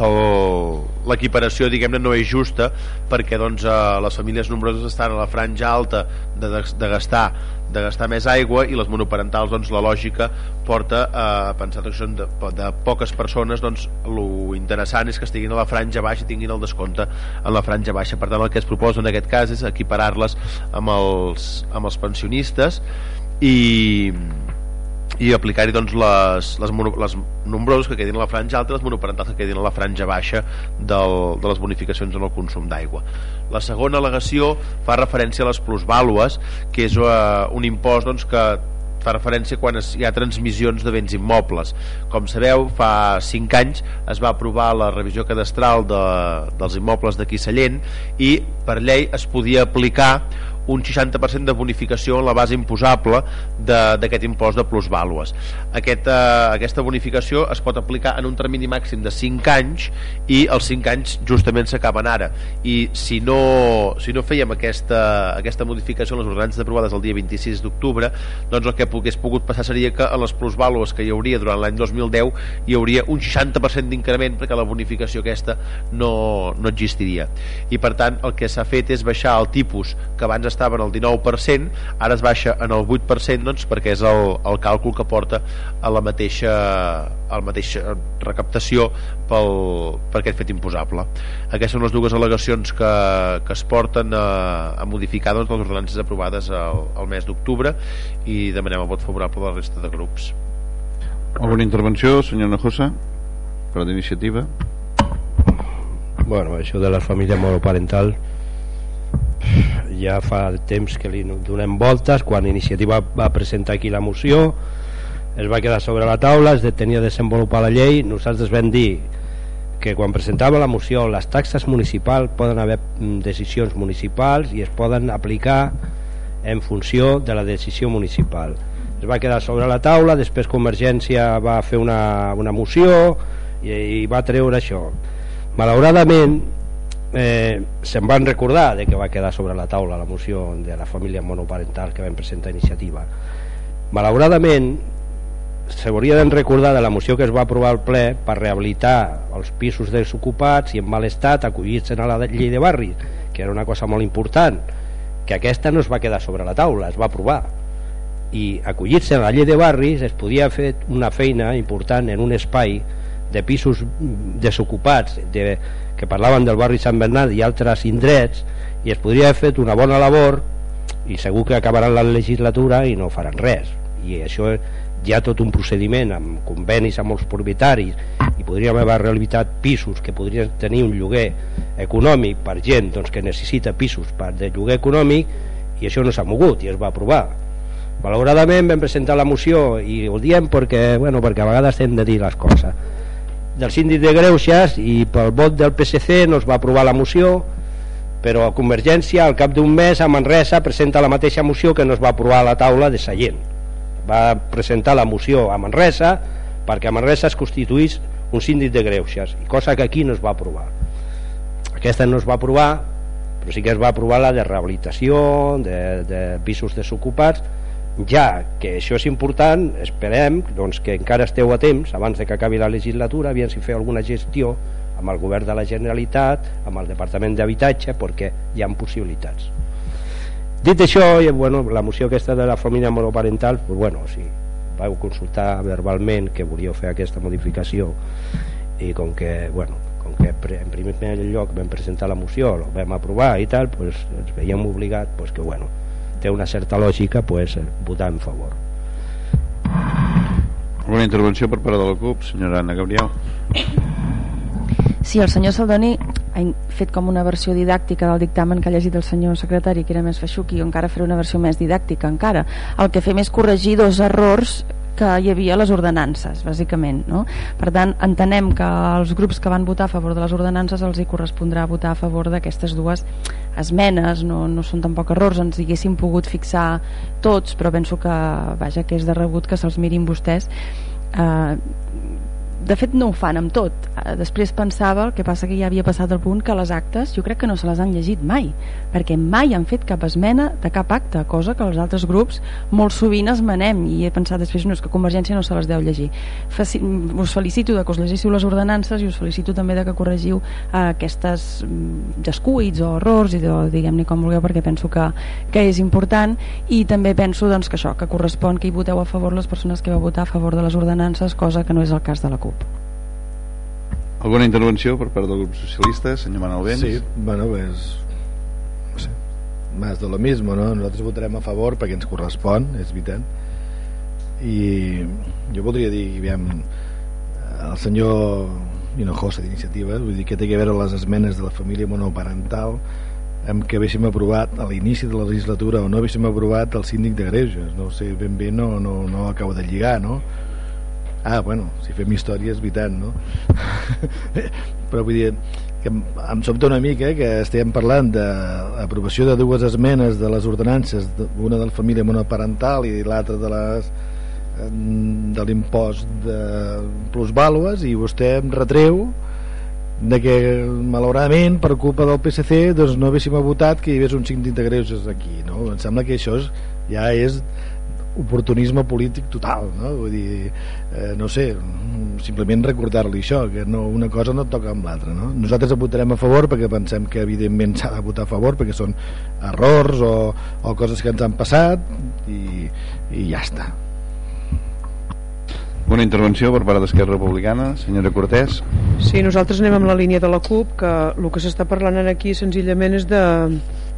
l'equiparació diguem-ne no és justa perquè doncs, eh, les famílies nombroses estan a la franja alta de, de, de gastar de gastar més aigua i les monoparentals doncs, la lògica porta a pensar que són de, de poques persones doncs lo interessant és que estiguin a la franja baixa i tinguin el descompte en la franja baixa. Per tant el que es proposa en aquest cas és equiparar-les amb, els, amb els pensionistes i i aplicar-hi doncs, les, les, les nombroses que quedin a la franja alta les monoparentals que quedin a la franja baixa del, de les bonificacions en el consum d'aigua. La segona al·legació fa referència a les plusvàlues, que és uh, un impost doncs, que fa referència quan es, hi ha transmissions de béns immobles. Com sabeu, fa 5 anys es va aprovar la revisió cadastral de, dels immobles d'aquí Sallent i per llei es podia aplicar un 60% de bonificació en la base imposable d'aquest impost de plusvàlues. Aquesta, eh, aquesta bonificació es pot aplicar en un termini màxim de 5 anys i els 5 anys justament s'acaben ara. I si no, si no fèiem aquesta, aquesta modificació en les ordenances aprovades el dia 26 d'octubre, doncs el que hagués pogut passar seria que en les plusvàlues que hi hauria durant l'any 2010 hi hauria un 60% d'increment perquè la bonificació aquesta no, no existiria. I per tant el que s'ha fet és baixar el tipus que abans estaven al 19% ara es baixa en el 8% doncs, perquè és el, el càlcul que porta a la mateixa, a la mateixa recaptació pel, per aquest fet imposable aquestes són les dues al·legacions que, que es porten a, a modificar doncs, les ordenances aprovades al, al mes d'octubre i demanem el vot favorable a la resta de grups Alguna intervenció, senyor Najosa? Per d'iniciativa? Bueno, això de les famílies monoparentals ja fa temps que li donem voltes. Quan Iniciativa va presentar aquí la moció es va quedar sobre la taula es tenia de desenvolupar la llei. Nosaltres vam dir que quan presentava la moció les taxes municipals poden haver mm, decisions municipals i es poden aplicar en funció de la decisió municipal. Es va quedar sobre la taula després Convergència va fer una, una moció i, i va treure això. Malauradament eh, se'n van recordar de que va quedar sobre la taula la moció de la família monoparental que vam presentar iniciativa. Malauradament s'hauria de recordar de la moció que es va aprovar al ple per rehabilitar els pisos desocupats i en mal estat acollits a la llei de barri que era una cosa molt important que aquesta no es va quedar sobre la taula es va aprovar. I acollits a la llei de barris es podia fer una feina important en un espai de pisos desocupats de, que parlaven del barri Sant Bernat i altres indrets i es podria haver fet una bona labor i segur que acabaran la legislatura i no faran res. I això hi ha tot un procediment amb convenis amb els propietaris i podríem haver rehabilitat pisos que podrien tenir un lloguer econòmic per gent doncs, que necessita pisos per de lloguer econòmic i això no s'ha mogut i es va aprovar. Malauradament vam presentar la moció i ho diem perquè, bueno, perquè a vegades hem de dir les coses del síndic de Greuges i pel vot del PSC no es va aprovar la moció però a Convergència al cap d'un mes a Manresa presenta la mateixa moció que no es va aprovar a la taula de Sallent. Va presentar la moció a Manresa perquè a Manresa es constituís un síndic de Greuges cosa que aquí no es va aprovar. Aquesta no es va aprovar però sí que es va aprovar la de rehabilitació de, de pisos desocupats ja que això és important esperem doncs, que encara esteu a temps abans de que acabi la legislatura aviam si fer alguna gestió amb el govern de la Generalitat amb el Departament d'Habitatge perquè hi ha possibilitats. Dit això, bueno, la moció aquesta de la família monoparental pues, bueno, sí, vau consultar verbalment que volíeu fer aquesta modificació i com que, bueno, com que en primer lloc vam presentar la moció, la vam aprovar i tal, pues, ens veiem obligats pues, que bueno, té una certa lògica pues, votar en favor Alguna intervenció per part de la CUP, senyora Anna Gabriel? Sí, el senyor Saldoni ha fet com una versió didàctica del dictamen que ha llegit el senyor secretari, que era més feixuc, i encara faré una versió més didàctica encara. El que fem és corregir dos errors que hi havia les ordenances, bàsicament. No? Per tant, entenem que els grups que van votar a favor de les ordenances els hi correspondrà votar a favor d'aquestes dues esmenes, no, no són tampoc errors, ens haguéssim pogut fixar tots, però penso que, vaja, que és de rebut que se'ls mirin vostès. Eh, de fet no ho fan amb tot. Eh, després pensava, el que passa que ja havia passat el punt que les actes jo crec que no se les han llegit mai perquè mai han fet cap esmena de cap acte cosa que els altres grups molt sovint esmenem i he pensat després no, és que Convergència no se les deu llegir. Faci us felicito de que us llegissiu les ordenances i us felicito també de que corregiu eh, aquestes mm, descuits o errors i diguem-ne com vulgueu perquè penso que, que és important. I també penso doncs, que això que correspon que hi voteu a favor les persones que vau votar a favor de les ordenances cosa que no és el cas de la CUP alguna intervenció per part del grup socialista, senyor Manuel Vents? Sí, bueno, pues, no sé, más de lo mismo, no? Nosaltres votarem a favor perquè ens correspon, és veritat. I jo voldria dir, aviam, el senyor Hinojosa d'iniciativa, vull dir que té que veure les esmenes de la família monoparental amb que haguéssim aprovat a l'inici de la legislatura o no haguéssim aprovat el síndic de Greuges, no sé, ben bé no, no, no acabo de lligar, no? Ah, bueno, si fem història és veritat, no? però vull dir que em sobta una mica eh, que estem parlant d'aprovació de dues esmenes de les ordenances, una de la família monoparental i l'altra de les de l'impost de plusvàlues i vostè em retreu de que malauradament per culpa del PSC doncs no haguéssim votat que hi hagués un síndic de greuges aquí no? em sembla que això és, ja és oportunisme polític total no? vull dir, eh, no sé simplement recordar-li això que no, una cosa no toca amb l'altra no? nosaltres votarem a favor perquè pensem que evidentment s'ha de votar a favor perquè són errors o, o coses que ens han passat i, i ja està una intervenció per part d'Esquerra Republicana, senyora Cortés. Sí, nosaltres anem amb la línia de la CUP, que el que s'està parlant aquí senzillament és de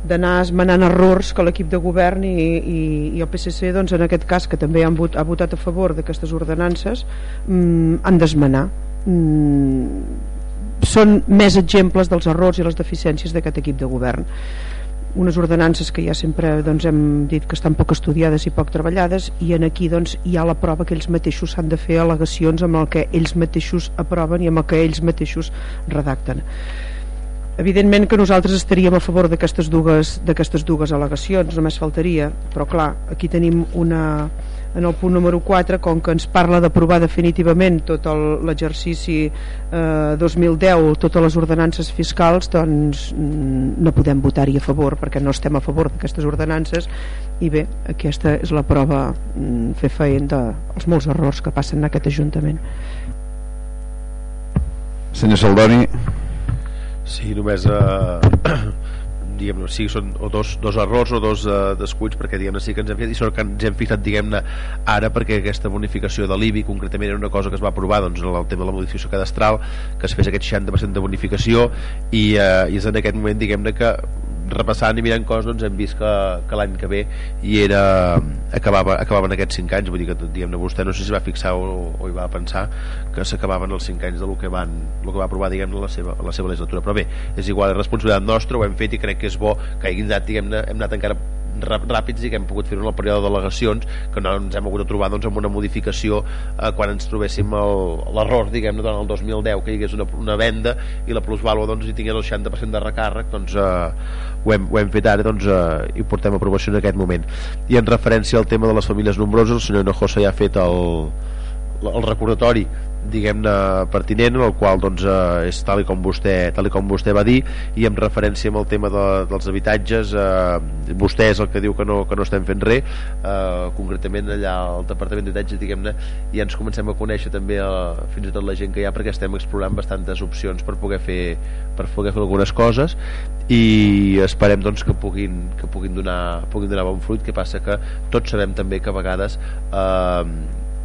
d'anar esmenant errors que l'equip de govern i, i, i el PSC doncs, en aquest cas que també han vot, ha votat a favor d'aquestes ordenances mm, han d'esmenar. Mm, són més exemples dels errors i les deficiències d'aquest equip de govern. Unes ordenances que ja sempre doncs, hem dit que estan poc estudiades i poc treballades i en aquí doncs, hi ha la prova que ells mateixos s'han de fer al·legacions amb el que ells mateixos aproven i amb el que ells mateixos redacten evidentment que nosaltres estaríem a favor d'aquestes dues, dues al·legacions només faltaria, però clar aquí tenim una, en el punt número 4 com que ens parla d'aprovar definitivament tot l'exercici eh, 2010 totes les ordenances fiscals doncs mm, no podem votar-hi a favor perquè no estem a favor d'aquestes ordenances. I bé, aquesta és la prova mm, fer feint dels molts errors que passen en aquest Ajuntament. Senyor Saldoni Sí, només eh, diguem sí, són o dos, dos errors o dos uh, descuits perquè diguem sí que ens hem fet i sort que ens hem fixat diguem-ne ara perquè aquesta bonificació de l'IBI concretament era una cosa que es va aprovar doncs, en el tema de la modificació cadastral que es fes aquest 60% de bonificació i, uh, i és en aquest moment diguem-ne que repassant i mirant coses doncs hem vist que, que l'any que ve i era, acabava, acabaven aquests 5 anys. Vull dir que diguem-ne vostè no sé si va fixar o, o hi va pensar que s'acabaven els 5 anys de lo que, van, lo que va aprovar diguem-ne la, seva, la seva legislatura. Però bé, és igual, és responsabilitat nostra ho hem fet i crec que és bo que hagi anat, diguem-ne hem anat encara ràpids i que hem pogut fer en el període de delegacions que no ens hem hagut de trobar doncs, amb una modificació eh, quan ens trobéssim l'error diguem-ne durant el 2010 que hi hagués una, una venda i la plusvàlua doncs, hi tingués el 60% de recàrrec doncs eh, ho, hem, ho hem fet ara doncs, eh, i portem aprovació en aquest moment. I en referència al tema de les famílies nombroses el senyor Hinojosa ja ha fet el, el recordatori diguem-ne pertinent el qual doncs, eh, és tal i com vostè tal i com vostè va dir i en referència amb el tema de, dels habitatges eh, vostè és el que diu que no, que no estem fent res eh, concretament allà al departament d'habitatge diguem-ne ja ens comencem a conèixer també eh, fins i tot la gent que hi ha perquè estem explorant bastantes opcions per poder fer per poder fer algunes coses i esperem doncs que puguin, que puguin, donar, puguin donar bon fruit que passa que tots sabem també que a vegades eh,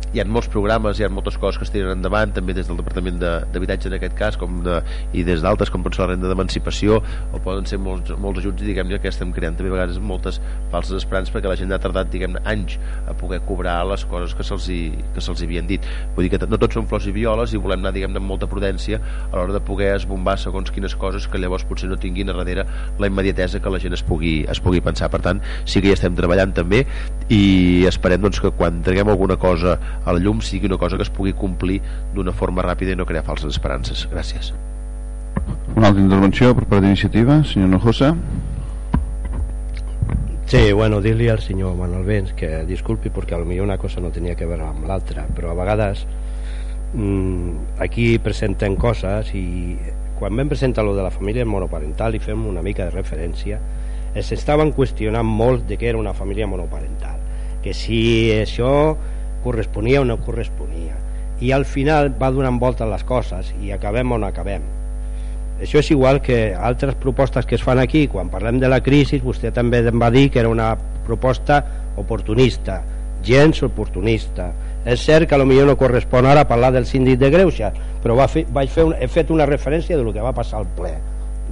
hi ha molts programes, hi ha moltes coses que es tiren endavant també des del Departament d'Habitatge en aquest cas com de, i des d'altres com pot ser la renda d'emancipació o poden ser molts, molts ajuts diguem-ne que estem creant també a vegades moltes falses esperances perquè la gent ha tardat diguem anys a poder cobrar les coses que se'ls que se'ls havien dit. Vull dir que no tots són flors i violes i volem anar diguem amb molta prudència a l'hora de poder esbombar segons quines coses que llavors potser no tinguin a darrere la immediatesa que la gent es pugui, es pugui pensar. Per tant sí que hi estem treballant també i esperem doncs, que quan treguem alguna cosa a la llum sigui una cosa que es pugui complir d'una forma ràpida i no crear falses esperances. Gràcies. Una altra intervenció per part d'iniciativa, senyor Nojosa. Sí, bueno, dir-li al senyor Manuel Benz que disculpi perquè potser una cosa no tenia que veure amb l'altra, però a vegades mmm, aquí presenten coses i quan vam presentar lo de la família monoparental i fem una mica de referència s'estaven qüestionant molt de què era una família monoparental que si això corresponia o no corresponia. I al final va donant voltes les coses i acabem on acabem. Això és igual que altres propostes que es fan aquí. Quan parlem de la crisi vostè també em va dir que era una proposta oportunista gens oportunista. És cert que potser no correspon ara parlar del síndic de Greuja però va fer, vaig fer un, he fet una referència de lo que va passar al ple.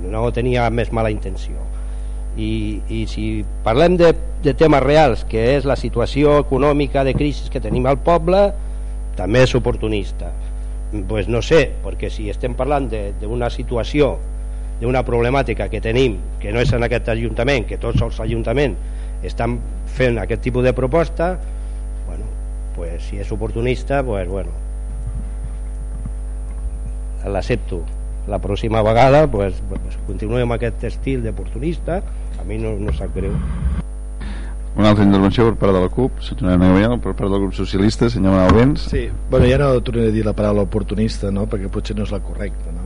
No tenia més mala intenció i, i si parlem de, de temes reals que és la situació econòmica de crisi que tenim al poble també és oportunista. Pues no sé, perquè si estem parlant d'una situació d'una problemàtica que tenim que no és en aquest ajuntament, que tots els ajuntaments estan fent aquest tipus de proposta bueno, pues si és oportunista pues bueno l'accepto la pròxima vegada pues, pues, continuem aquest estil d'oportunista mi no, no sap greu una altra intervenció per part de la CUP senyora per part del grup socialista senyor Manal Vents sí, bueno, ja no tornaré a dir la paraula oportunista no? perquè potser no és la correcta no?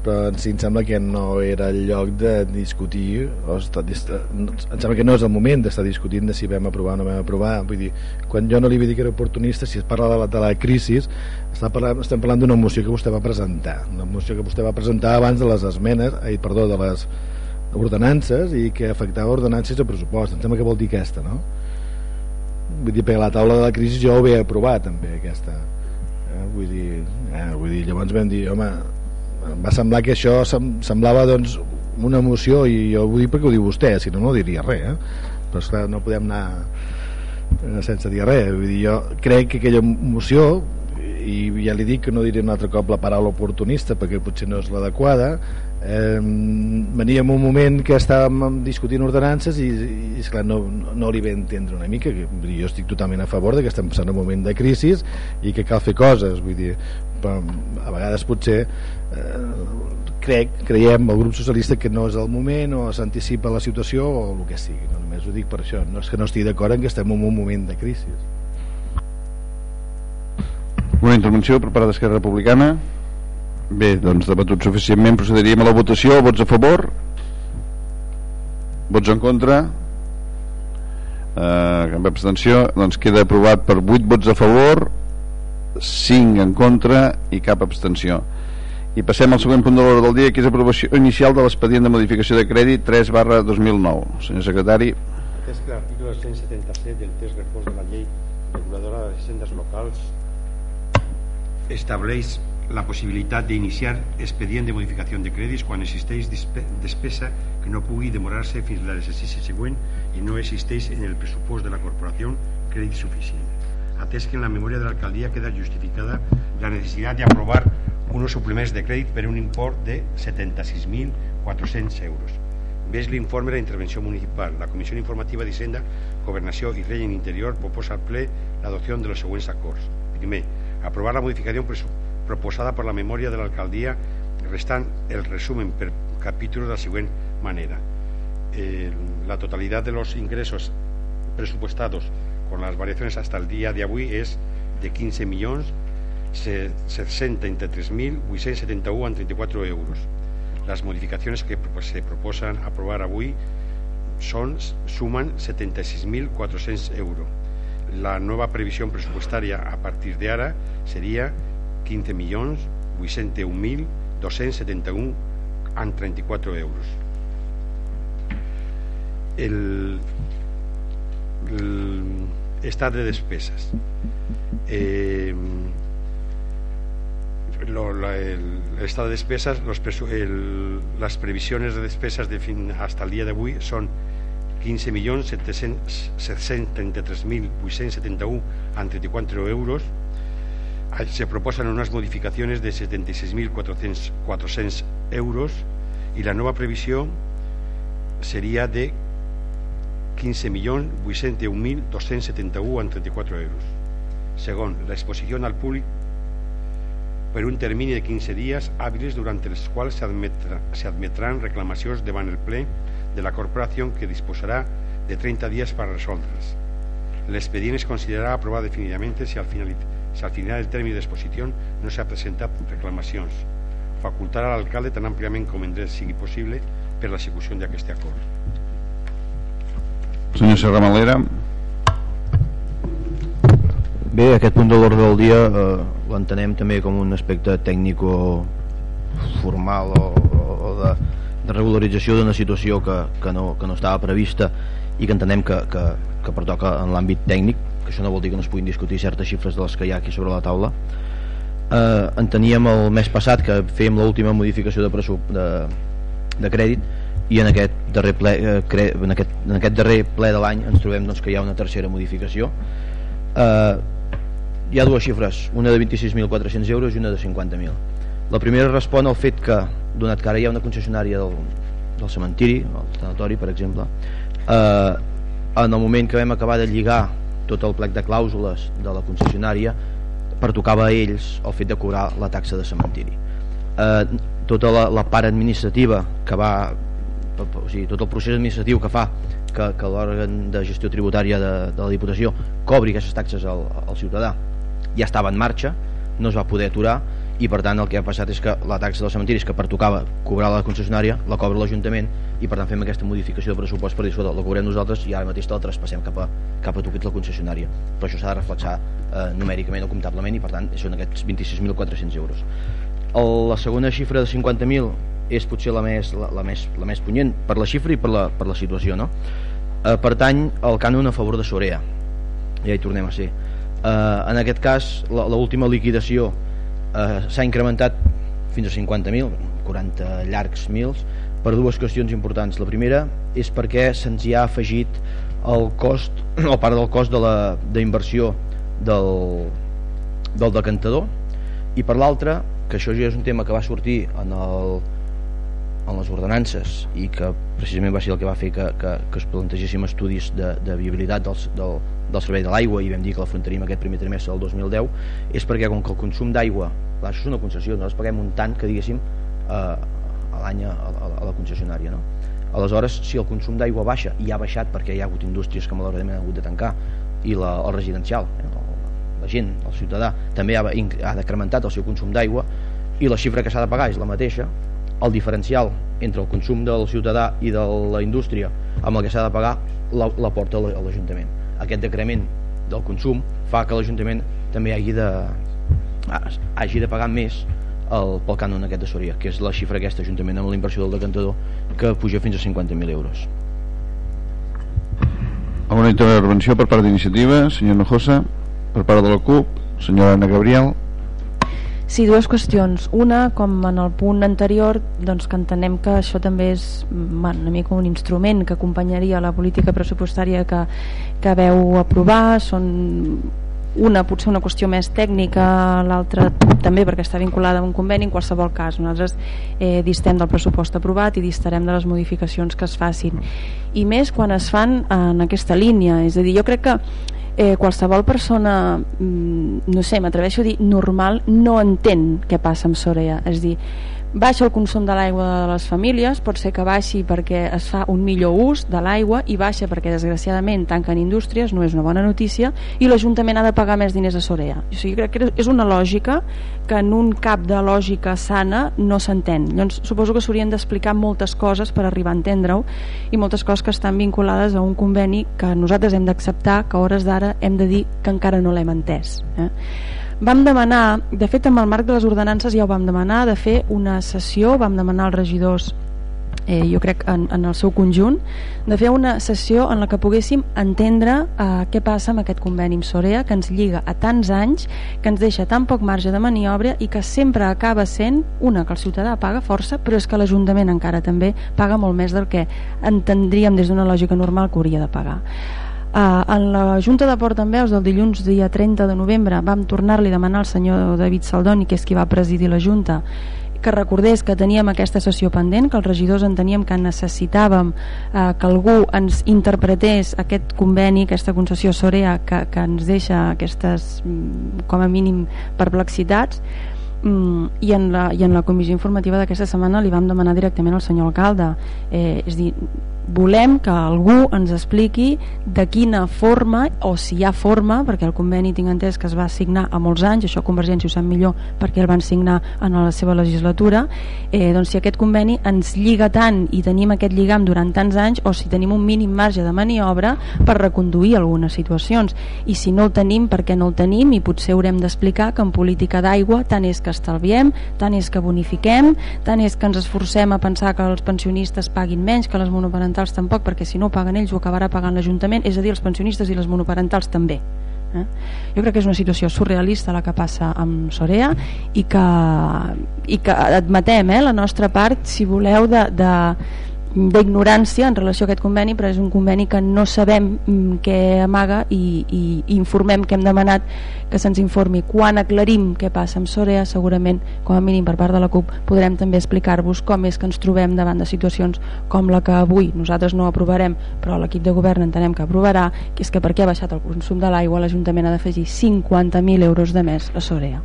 però en si em sembla que no era el lloc de discutir o estar, em sembla que no és el moment d'estar discutint de si vam aprovar o no vam aprovar vull dir, quan jo no li vull dir que era oportunista si es parla de la, de la crisi està parlant, estem parlant d'una moció que vostè va presentar una moció que vostè va presentar abans de les esmenes ai, perdó, de les ordenances i que afectava ordenances de pressupost em sembla que vol dir aquesta no? vull dir, perquè la taula de la crisi jo ho havia aprovat també aquesta eh? vull dir, eh, vull dir llavors vam dir, home em va semblar que això semblava doncs, una emoció i jo ho dic perquè ho diu vostè si no no diria res eh? però esclar, no podem anar eh, sense dir res Vull dir, jo crec que aquella emoció i ja li dic que no diré un altre cop la paraula oportunista perquè potser no és l'adequada eh, venia en un moment que estàvem discutint ordenances i, i esclar, no, no li ve entendre una mica que, jo estic totalment a favor de que estem passant un moment de crisi i que cal fer coses vull dir, però a vegades potser eh, crec, creiem el grup socialista que no és el moment o s'anticipa la situació o el que sigui, no només ho dic per això. No és que no estigui d'acord en que estem en un moment de crisi. Una intervenció per part d'Esquerra Republicana bé, doncs debatut suficientment procediríem a la votació, vots a favor? Vots en contra? Eh, cap abstenció? Doncs queda aprovat per 8 vots a favor 5 en contra i cap abstenció. I passem al següent punt de l'hora del dia que és aprovació inicial de l'expedient de modificació de crèdit 3 barra 2009 senyor secretari. Atès que l'article 177 del test reforç de la llei reguladora de les hisendes locals estableix la possibilitat d'iniciar expedient de modificació de crèdits quan existeix despesa que no pugui demorar-se fins a l'exercici següent i no existeix en el pressupost de la corporació crèdit suficient atès que en la memòria de l'alcaldia queda justificada la necessitat d'aprovar unos suplements de crèdit per un import de 76.400 euros. Ves l'informe de la intervenció municipal. La Comissió Informativa d'Hisenda, Governació i Règim Interior proposa al ple l'adopció de los següents acords. Primer, aprovar la modificació proposada per la memòria de l'alcaldia restant el resumen per capítol de la següent manera. La totalitat de los ingresos presupuestados con las variaciones hasta el día de avui és de 15 milions 733.871 amb 34 euros. Les modificacions que se proposen aprovar avui són, sumen 76.400 euros. La nova previsió pressupostària a partir d'ara seria 15.801.271 amb 34 euros. El, el estat de despeses. Eh, lo, la, el, estado de despesas, los el, las previsiones de despesas de fin, hasta el día de hoy son 15.733.871 amb 34 euros se proposen unes modificacions de 76.400 euros i la nova previsió seria de 15.801.271 amb 34 euros. Segon, l'exposició al públic per un termini de 15 dies hàbils durant els quals s'admetran reclamacions davant el ple de la corporació que disposarà de 30 dies per resoldre's. L'expedient es considerarà aprovat definitivament si al final, si al final del termini d'exposició no s'ha presentat reclamacions. Facultarà a l'alcalde tan àmpliament com en dret sigui possible per l'execució d'aquest acord. Senyor Serra Malera. Bé, aquest punt de l'ordre del dia eh, l'entenem també com un aspecte tècnic o formal o, o de, de regularització d'una situació que, que, no, que no estava prevista i que entenem que, que, que pertoca en l'àmbit tècnic, que això no vol dir que no es puguin discutir certes xifres de les que hi ha aquí sobre la taula. Eh, enteníem el mes passat que fèiem l'última modificació de, de, de crèdit i en aquest darrer ple, eh, cre, en aquest, en aquest darrer ple de l'any ens trobem doncs, que hi ha una tercera modificació eh, hi ha dues xifres, una de 26.400 euros i una de 50.000. La primera respon al fet que, donat que ara hi ha una concessionària del, del cementiri, el tanatori, per exemple, eh, en el moment que vam acabar de lligar tot el plec de clàusules de la concessionària, pertocava a ells el fet de cobrar la taxa de cementiri. Eh, tota la, la part administrativa que va o sigui, tot el procés administratiu que fa que, que l'òrgan de gestió tributària de, de la Diputació cobri aquestes taxes al, al ciutadà ja estava en marxa, no es va poder aturar i per tant el que ha passat és que la taxa dels cementiris que pertocava cobrar la concessionària la cobra l'Ajuntament i per tant fem aquesta modificació de pressupost per dir, escolta, la cobrem nosaltres i ara mateix te la traspassem cap a, cap a tu que ets la concessionària. Però això s'ha de reflexar eh, numèricament o comptablement i per tant són aquests 26.400 euros. El, la segona xifra de 50.000 és potser la més, la, la, més, la més punyent per la xifra i per la, per la situació no? eh, pertany al cànon a favor de Sorea. Ja hi tornem a ser. Eh, en aquest cas l'última liquidació eh, s'ha incrementat fins a 50.000 40 llargs mils per dues qüestions importants. La primera és perquè se'ns hi ha afegit el cost o part del cost d'inversió de del, del decantador. I per l'altra que això ja és un tema que va sortir en, el, en les ordenances i que precisament va ser el que va fer que, que, que es plantegéssim estudis de, de viabilitat del, del, del servei de l'aigua i vam dir que l'afrontaríem aquest primer trimestre del 2010 és perquè com que el consum d'aigua això és una concessió, nosaltres paguem un tant que diguéssim eh, a l'any a, a, a la concessionària no? aleshores si el consum d'aigua baixa i ha baixat perquè hi ha hagut indústries que malauradament han hagut de tancar i la, el residencial eh, la gent, el ciutadà també ha, ha decrementat el seu consum d'aigua i la xifra que s'ha de pagar és la mateixa el diferencial entre el consum del ciutadà i de la indústria amb el que s'ha de pagar la, la porta a l'Ajuntament aquest decrement del consum fa que l'Ajuntament també hagi de, hagi de pagar més el, pel cànon aquest de Soria, que és la xifra aquesta juntament amb la inversió del decantador que puja fins a 50.000 euros. Alguna intervenció per part d'iniciativa, senyor Nojosa, per part de la CUP, senyora Anna Gabriel. Sí, dues qüestions. Una, com en el punt anterior, doncs que entenem que això també és bueno, una mica un instrument que acompanyaria la política pressupostària que, que veu aprovar. Són una potser una qüestió més tècnica, l'altra també perquè està vinculada a un conveni, en qualsevol cas. Nosaltres eh, distem del pressupost aprovat i distarem de les modificacions que es facin. I més quan es fan en aquesta línia. És a dir, jo crec que eh, qualsevol persona, mm, no sé, m'atreveixo a dir normal, no entén què passa amb Sorea. És dir, baixa el consum de l'aigua de les famílies, pot ser que baixi perquè es fa un millor ús de l'aigua i baixa perquè desgraciadament tanquen indústries, no és una bona notícia, i l'Ajuntament ha de pagar més diners a Sorea. O sigui, crec que és una lògica que en un cap de lògica sana no s'entén. Llavors, suposo que s'haurien d'explicar moltes coses per arribar a entendre-ho i moltes coses que estan vinculades a un conveni que nosaltres hem d'acceptar, que a hores d'ara hem de dir que encara no l'hem entès. Eh? Vam demanar, de fet amb el marc de les ordenances ja ho vam demanar, de fer una sessió, vam demanar als regidors eh, jo crec en, en el seu conjunt de fer una sessió en la que poguéssim entendre eh, què passa amb aquest conveni amb Sorea que ens lliga a tants anys que ens deixa tan poc marge de maniobra i que sempre acaba sent una que el ciutadà paga força però és que l'Ajuntament encara també paga molt més del que entendríem des d'una lògica normal que hauria de pagar Uh, en la Junta de Portaveus del dilluns dia 30 de novembre vam tornar-li a demanar al senyor David Saldoni, que és qui va presidir la Junta, que recordés que teníem aquesta sessió pendent, que els regidors enteníem que necessitàvem eh, que algú ens interpretés aquest conveni, aquesta concessió Sorea que, que ens deixa aquestes mm, com a mínim perplexitats. Mm, i, en la, i en la comissió informativa d'aquesta setmana li vam demanar directament al senyor alcalde eh, és dir, volem que algú ens expliqui de quina forma o si hi ha forma, perquè el conveni tinc entès que es va signar a molts anys, això Convergència ho sap millor perquè el van signar en la seva legislatura eh, doncs si aquest conveni ens lliga tant i tenim aquest lligam durant tants anys o si tenim un mínim marge de maniobra per reconduir algunes situacions. I si no el tenim, perquè no el tenim? I potser haurem d'explicar que en política d'aigua tant és que estalviem, tant és que bonifiquem tant és que ens esforcem a pensar que els pensionistes paguin menys que les monoparentals monoparentals tampoc perquè si no ho paguen ells ho acabarà pagant l'Ajuntament és a dir, els pensionistes i les monoparentals també eh? jo crec que és una situació surrealista la que passa amb Sorea i que, i que admetem eh, la nostra part si voleu de, de d'ignorància en relació a aquest conveni però és un conveni que no sabem mm, què amaga i, i, i informem que hem demanat que se'ns informi. Quan aclarim què passa amb Sorea segurament com a mínim per part de la CUP podrem també explicar-vos com és que ens trobem davant de situacions com la que avui nosaltres no aprovarem però l'equip de govern entenem que aprovarà que és que perquè ha baixat el consum de l'aigua l'Ajuntament ha d'afegir 50.000 euros de més a Sorea.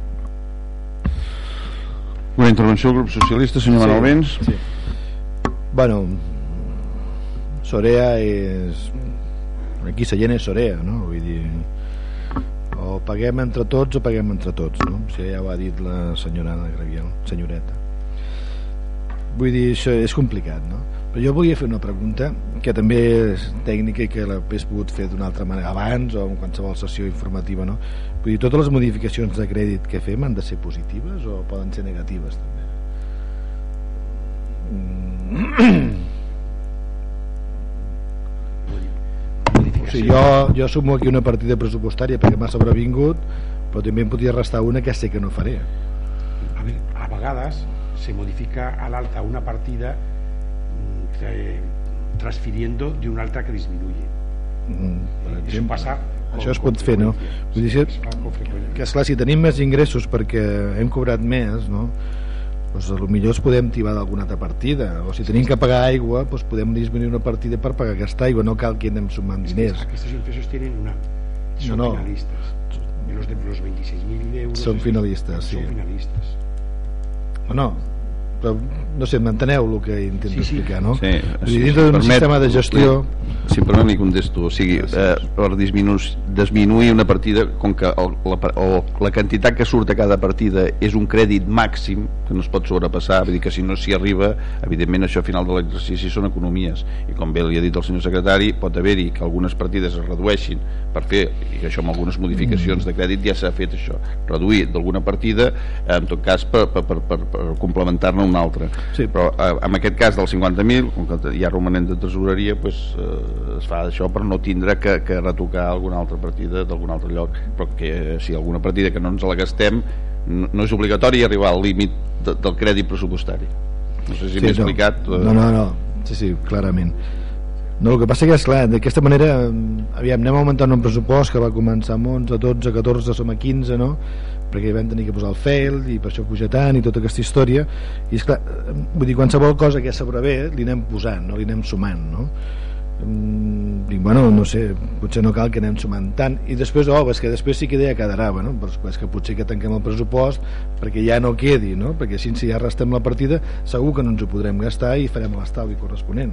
Una intervenció del grup socialista, senyor sí, Manuel Vents. sí. Bueno, Sorea és... Aquí se llena Sorea, no? Vull dir, o paguem entre tots o paguem entre tots no? si ja ho ha dit la senyora Anna Graviel senyoreta vull dir, això és complicat no? però jo volia fer una pregunta que també és tècnica i que l'hagués pogut fer d'una altra manera abans o en qualsevol sessió informativa no? vull dir, totes les modificacions de crèdit que fem han de ser positives o poden ser negatives també mm. Sigui, jo, jo sumo aquí una partida pressupostària perquè m'ha sobrevingut però també em podria restar una que sé que no faré a, ver, a vegades se modifica a l'alta una partida eh, transfiriendo de una altra que disminuye mm, per això exemple. passa això es pot fer, no? Vull dir, que esclar, si tenim més ingressos perquè hem cobrat més, no? Doncs millor es podem tibar d'alguna altra partida. O si tenim que pagar aigua doncs podem disminuir una partida per pagar aquesta aigua. No cal que anem sumant diners. aquests ingressos tienen una son No, no. finalistas los de los 26.000 euros Són finalistes, sí. son finalistes. O no però no sé, m'enteneu el que intento Sí, sí. explicar, no? Sí, si- si dintre d'un permet, sistema de gestió li- si em permet li contesto o sigui, eh, per disminu disminuir una partida com que el, la, o la quantitat que surt a cada partida és un crèdit màxim que no es pot sobrepassar vull dir que si no s'hi arriba evidentment això a final de l'exercici són economies i com bé li ha dit el senyor secretari pot haver-hi que algunes partides es redueixin per fer, i que això amb algunes modificacions de crèdit ja s'ha fet això reduir d'alguna partida en tot cas per, per, per, per, per complementar-ne una altra Sí. però eh, en aquest cas dels 50.000 com que hi ha romanent de tresoreria pues, eh, es fa això per no tindre que, que retocar alguna altra partida d'algun altre lloc però que si alguna partida que no ens la gastem no, no és obligatori arribar al límit de, del crèdit pressupostari no sé si m'he no. explicat eh, no, no, no, sí, sí, clarament no, el que passa que és clar, d'aquesta manera mm, aviam, anem augmentant un pressupost que va començar amb 11, 12, 14, som a 15 no? Perquè vam tenir que posar el fail i per això puja tant i tota aquesta història i és clar, vull dir, qualsevol cosa que sobrevé li anem posant, no? li anem sumant no? Mm, dic, bueno, no sé, potser no cal que anem sumant tant i després, oh, és que després sí que ja quedarà bueno, doncs és que potser que tanquem el pressupost perquè ja no quedi, no? perquè si, si ja restem la partida segur que no ens ho podrem gastar i farem l'estalvi corresponent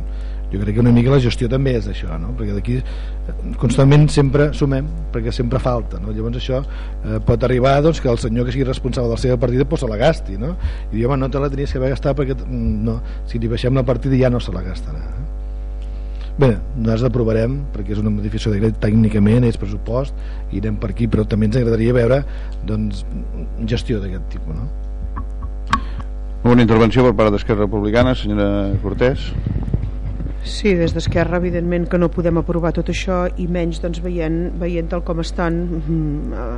jo crec que una mica la gestió també és això no? perquè d'aquí eh, constantment sempre sumem perquè sempre falta no? llavors això eh, pot arribar doncs, que el senyor que sigui responsable de la seva partida pues, se la gasti no? i diu, home, no te la tenies que haver gastat perquè mm, no, si li baixem la partida ja no se la gastarà eh? Bé, nosaltres l'aprovarem perquè és una modificació de crèdit tècnicament, és pressupost i anem per aquí, però també ens agradaria veure doncs, gestió d'aquest tipus no? una intervenció per part d'Esquerra Republicana senyora Cortés Sí, des d'Esquerra, evidentment que no podem aprovar tot això i menys doncs, veient, veient tal com estan eh,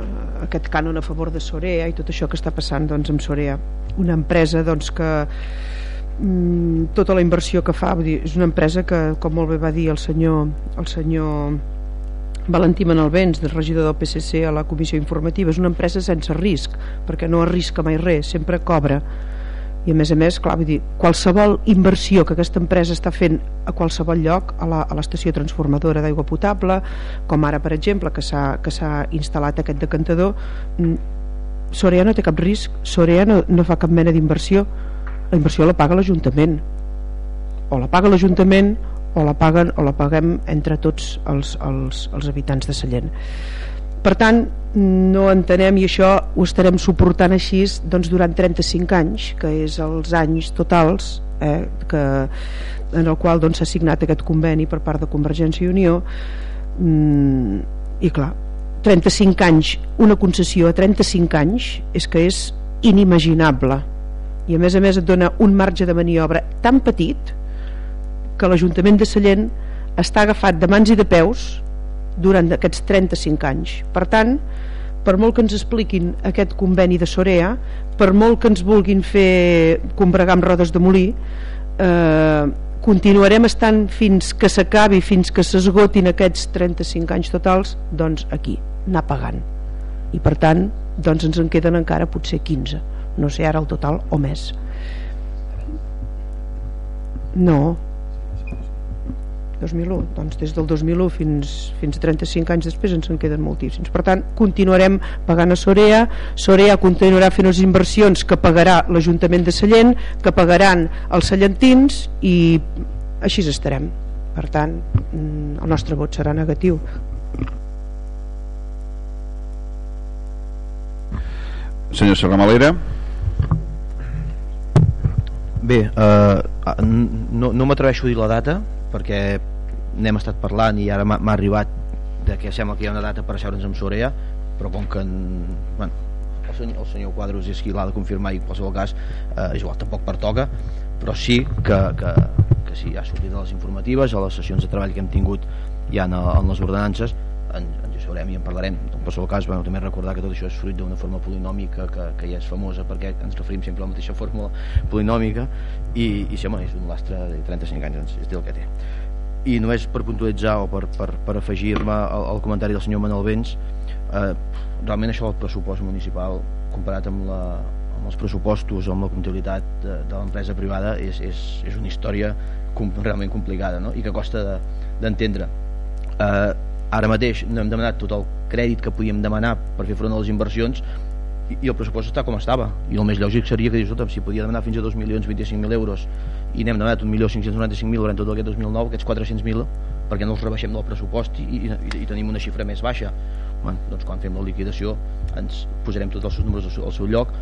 aquest cànon a favor de Sorea i tot això que està passant doncs, amb Sorea. Una empresa doncs, que mm, tota la inversió que fa vull dir, és una empresa que, com molt bé va dir el senyor, el senyor Valentí Manalbens, del regidor del PSC a la comissió informativa, és una empresa sense risc, perquè no arrisca mai res, sempre cobra i a més a més, clar, vull dir, qualsevol inversió que aquesta empresa està fent a qualsevol lloc, a l'estació transformadora d'aigua potable, com ara per exemple que s'ha que s'ha instal·lat aquest decantador mm, Sorea no té cap risc Sorea no, no fa cap mena d'inversió. La inversió la paga l'Ajuntament. O la paga l'Ajuntament o la paguen o la paguem entre tots els, els, els habitants de Sallent per tant no entenem i això ho estarem suportant així doncs, durant 35 anys que és els anys totals eh, que, en el qual doncs, s'ha signat aquest conveni per part de Convergència i Unió. Mm, i clar 35 anys, una concessió a 35 anys és que és inimaginable. I a més a més et dona un marge de maniobra tan petit que l'Ajuntament de Sallent està agafat de mans i de peus durant aquests 35 anys. Per tant, per molt que ens expliquin aquest conveni de Sorea per molt que ens vulguin fer combregar amb rodes de molí eh, continuarem estant fins que s'acabi fins que s'esgotin aquests 35 anys totals doncs aquí, anar pagant. I per tant doncs ens en queden encara potser 15 no sé ara el total o més. No 2001, doncs des del 2001 fins, fins a 35 anys després ens en queden moltíssims. Per tant, continuarem pagant a Sorea, Sorea continuarà fent les inversions que pagarà l'Ajuntament de Sallent, que pagaran els sallentins i així estarem. Per tant, mm, el nostre vot serà negatiu. Senyor Serramalera. Bé, eh, no, no m'atreveixo a dir la data perquè n'hem estat parlant i ara m'ha arribat de que sembla que hi ha una data per asseure'ns amb Sorea però com que en, bueno, el, senyor, el senyor Quadros és qui l'ha de confirmar i en qualsevol cas eh, igual, tampoc pertoca però sí que, que, que sí, ha sortit a les informatives a les sessions de treball que hem tingut ja en, en les ordenances en, ens hi sabrem i en parlarem. En qualsevol cas bueno, també recordar que tot això és fruit d'una forma polinòmica que, que ja és famosa perquè ens referim sempre a la mateixa fórmula polinòmica i, i sí, home, és un lastre de 35 anys doncs és el que té i només per puntualitzar o per, per, per afegir-me al, al comentari del senyor Manuel Vents eh, realment això del pressupost municipal comparat amb, la, amb els pressupostos o amb la comptabilitat de, de l'empresa privada és, és, és una història com, realment complicada no? i que costa d'entendre de, eh, ara mateix no hem demanat tot el crèdit que podíem demanar per fer front a les inversions i, el pressupost està com estava. I el més lògic seria que dius, si podia demanar fins a 2.025.000 euros i n'hem demanat 1.595.000 durant tot aquest 2009 aquests 400.000 perquè no els rebaixem del pressupost i, i, i tenim una xifra més baixa. Bueno, doncs quan fem la liquidació ens posarem tots els seus números al seu, al seu lloc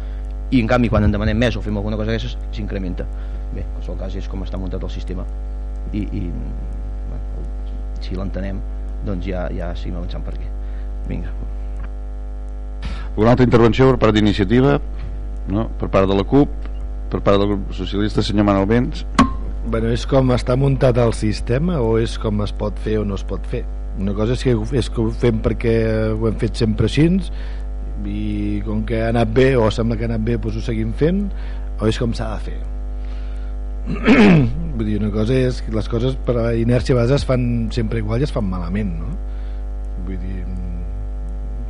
i en canvi quan en demanem més o fem alguna cosa d'aquestes s'incrementa. Bé, en qualsevol cas és com està muntat el sistema. I, i bueno, si l'entenem doncs ja, ja seguim avançant per aquí. Vinga una altra intervenció per part d'iniciativa no? per part de la CUP per part del grup socialista senyor Manuel Vents bueno, és com està muntat el sistema o és com es pot fer o no es pot fer una cosa és que, és que ho fem perquè ho hem fet sempre així i com que ha anat bé o sembla que ha anat bé doncs ho seguim fent o és com s'ha de fer vull dir, una cosa és que les coses per inèrcia vegades es fan sempre igual i es fan malament no? vull dir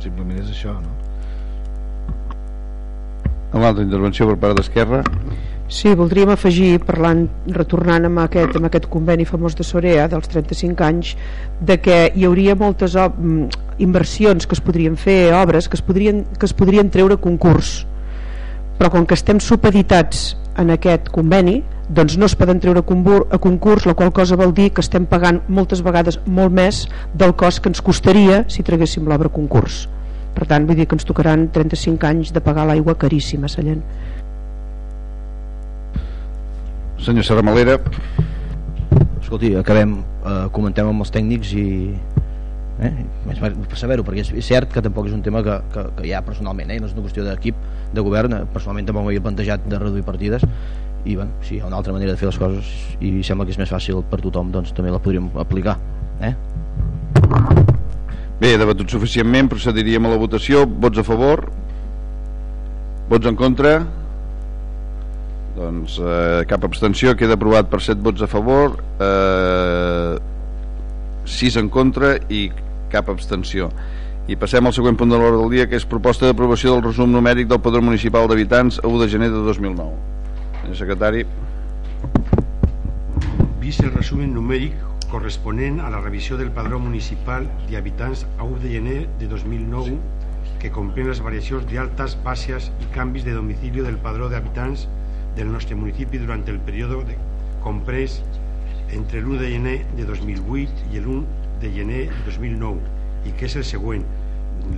simplement és això no? Una altra intervenció per part d'Esquerra. Sí, voldríem afegir, parlant, retornant amb aquest, amb aquest conveni famós de Sorea dels 35 anys, de que hi hauria moltes mm, inversions que es podrien fer, obres que es podrien, que es podrien treure concurs. Però com que estem supeditats en aquest conveni doncs no es poden treure a concurs la qual cosa vol dir que estem pagant moltes vegades molt més del cost que ens costaria si traguéssim l'obra a concurs per tant vull dir que ens tocaran 35 anys de pagar l'aigua caríssima Sallent senyor Serramalera escolti, acabem eh, comentem amb els tècnics i eh? per saber-ho perquè és, és cert que tampoc és un tema que, que, que hi ha personalment eh? no és una qüestió d'equip de govern eh, personalment tampoc m'havia plantejat de reduir partides i bueno, si hi ha una altra manera de fer les coses i sembla que és més fàcil per tothom doncs també la podríem aplicar eh? Bé, debatut suficientment procediríem a la votació. Vots a favor? Vots en contra? Doncs eh, cap abstenció. Queda aprovat per 7 vots a favor eh, 6 en contra i cap abstenció. I passem al següent punt de l'hora del dia que és proposta d'aprovació del resum numèric del Padró Municipal d'Habitants a 1 de gener de 2009 Senyor secretari. Vist el resumen numèric corresponent a la revisió del padró municipal d'habitants a 1 de gener de 2009 que comprèn les variacions d'altes, baixes i canvis de domicili del padró d'habitants del nostre municipi durant el període de, comprès entre l'1 de gener de 2008 i l'1 de gener de 2009 i que és el següent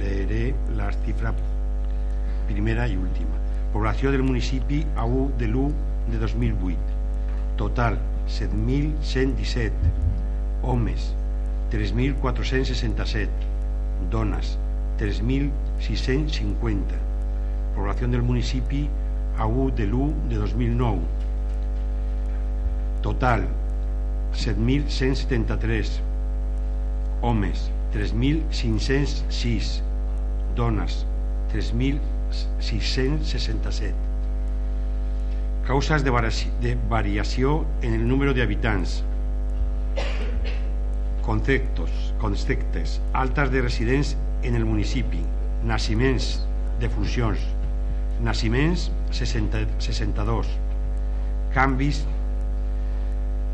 leeré la xifra primera i última Població del municipi a 1 de l'1 de 2008. Total, 7.117. Homes, 3.467. Dones, 3.650. Població del municipi a 1 de l'1 de 2009. Total, 7.173. Homes, 3.506. Dones, 3.000 667. Causas de, variació en el número de habitants. Conceptos, conceptes, altas de residents en el municipi, nasciments, defuncions, nasciments 60, 62, canvis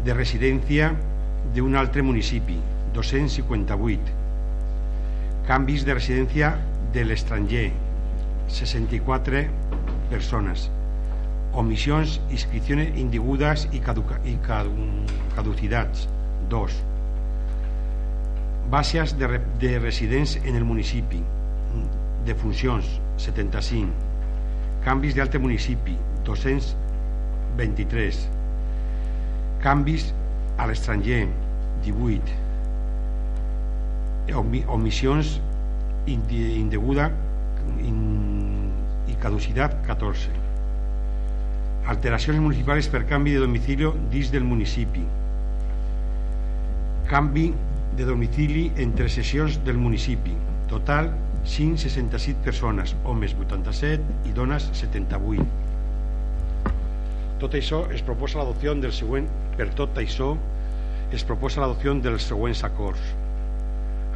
de residència d'un altre municipi, 258, canvis de residència de l'estranger, 64 persones omissions, inscripcions indegudes i, caduca, i caducidats 2 bases de, de en el municipi de funcions 75 canvis d'altre municipi 223 canvis a l'estranger 18 Omi- omissions indeguda in- i caducitat 14 alteracions municipals per canvi de domicili dins del municipi canvi de domicili entre sessions del municipi. Total 567 persones homes 87 i dones 78 tot això es proposa l'adopció del següent per tot això es proposa l'adopció dels següents acords.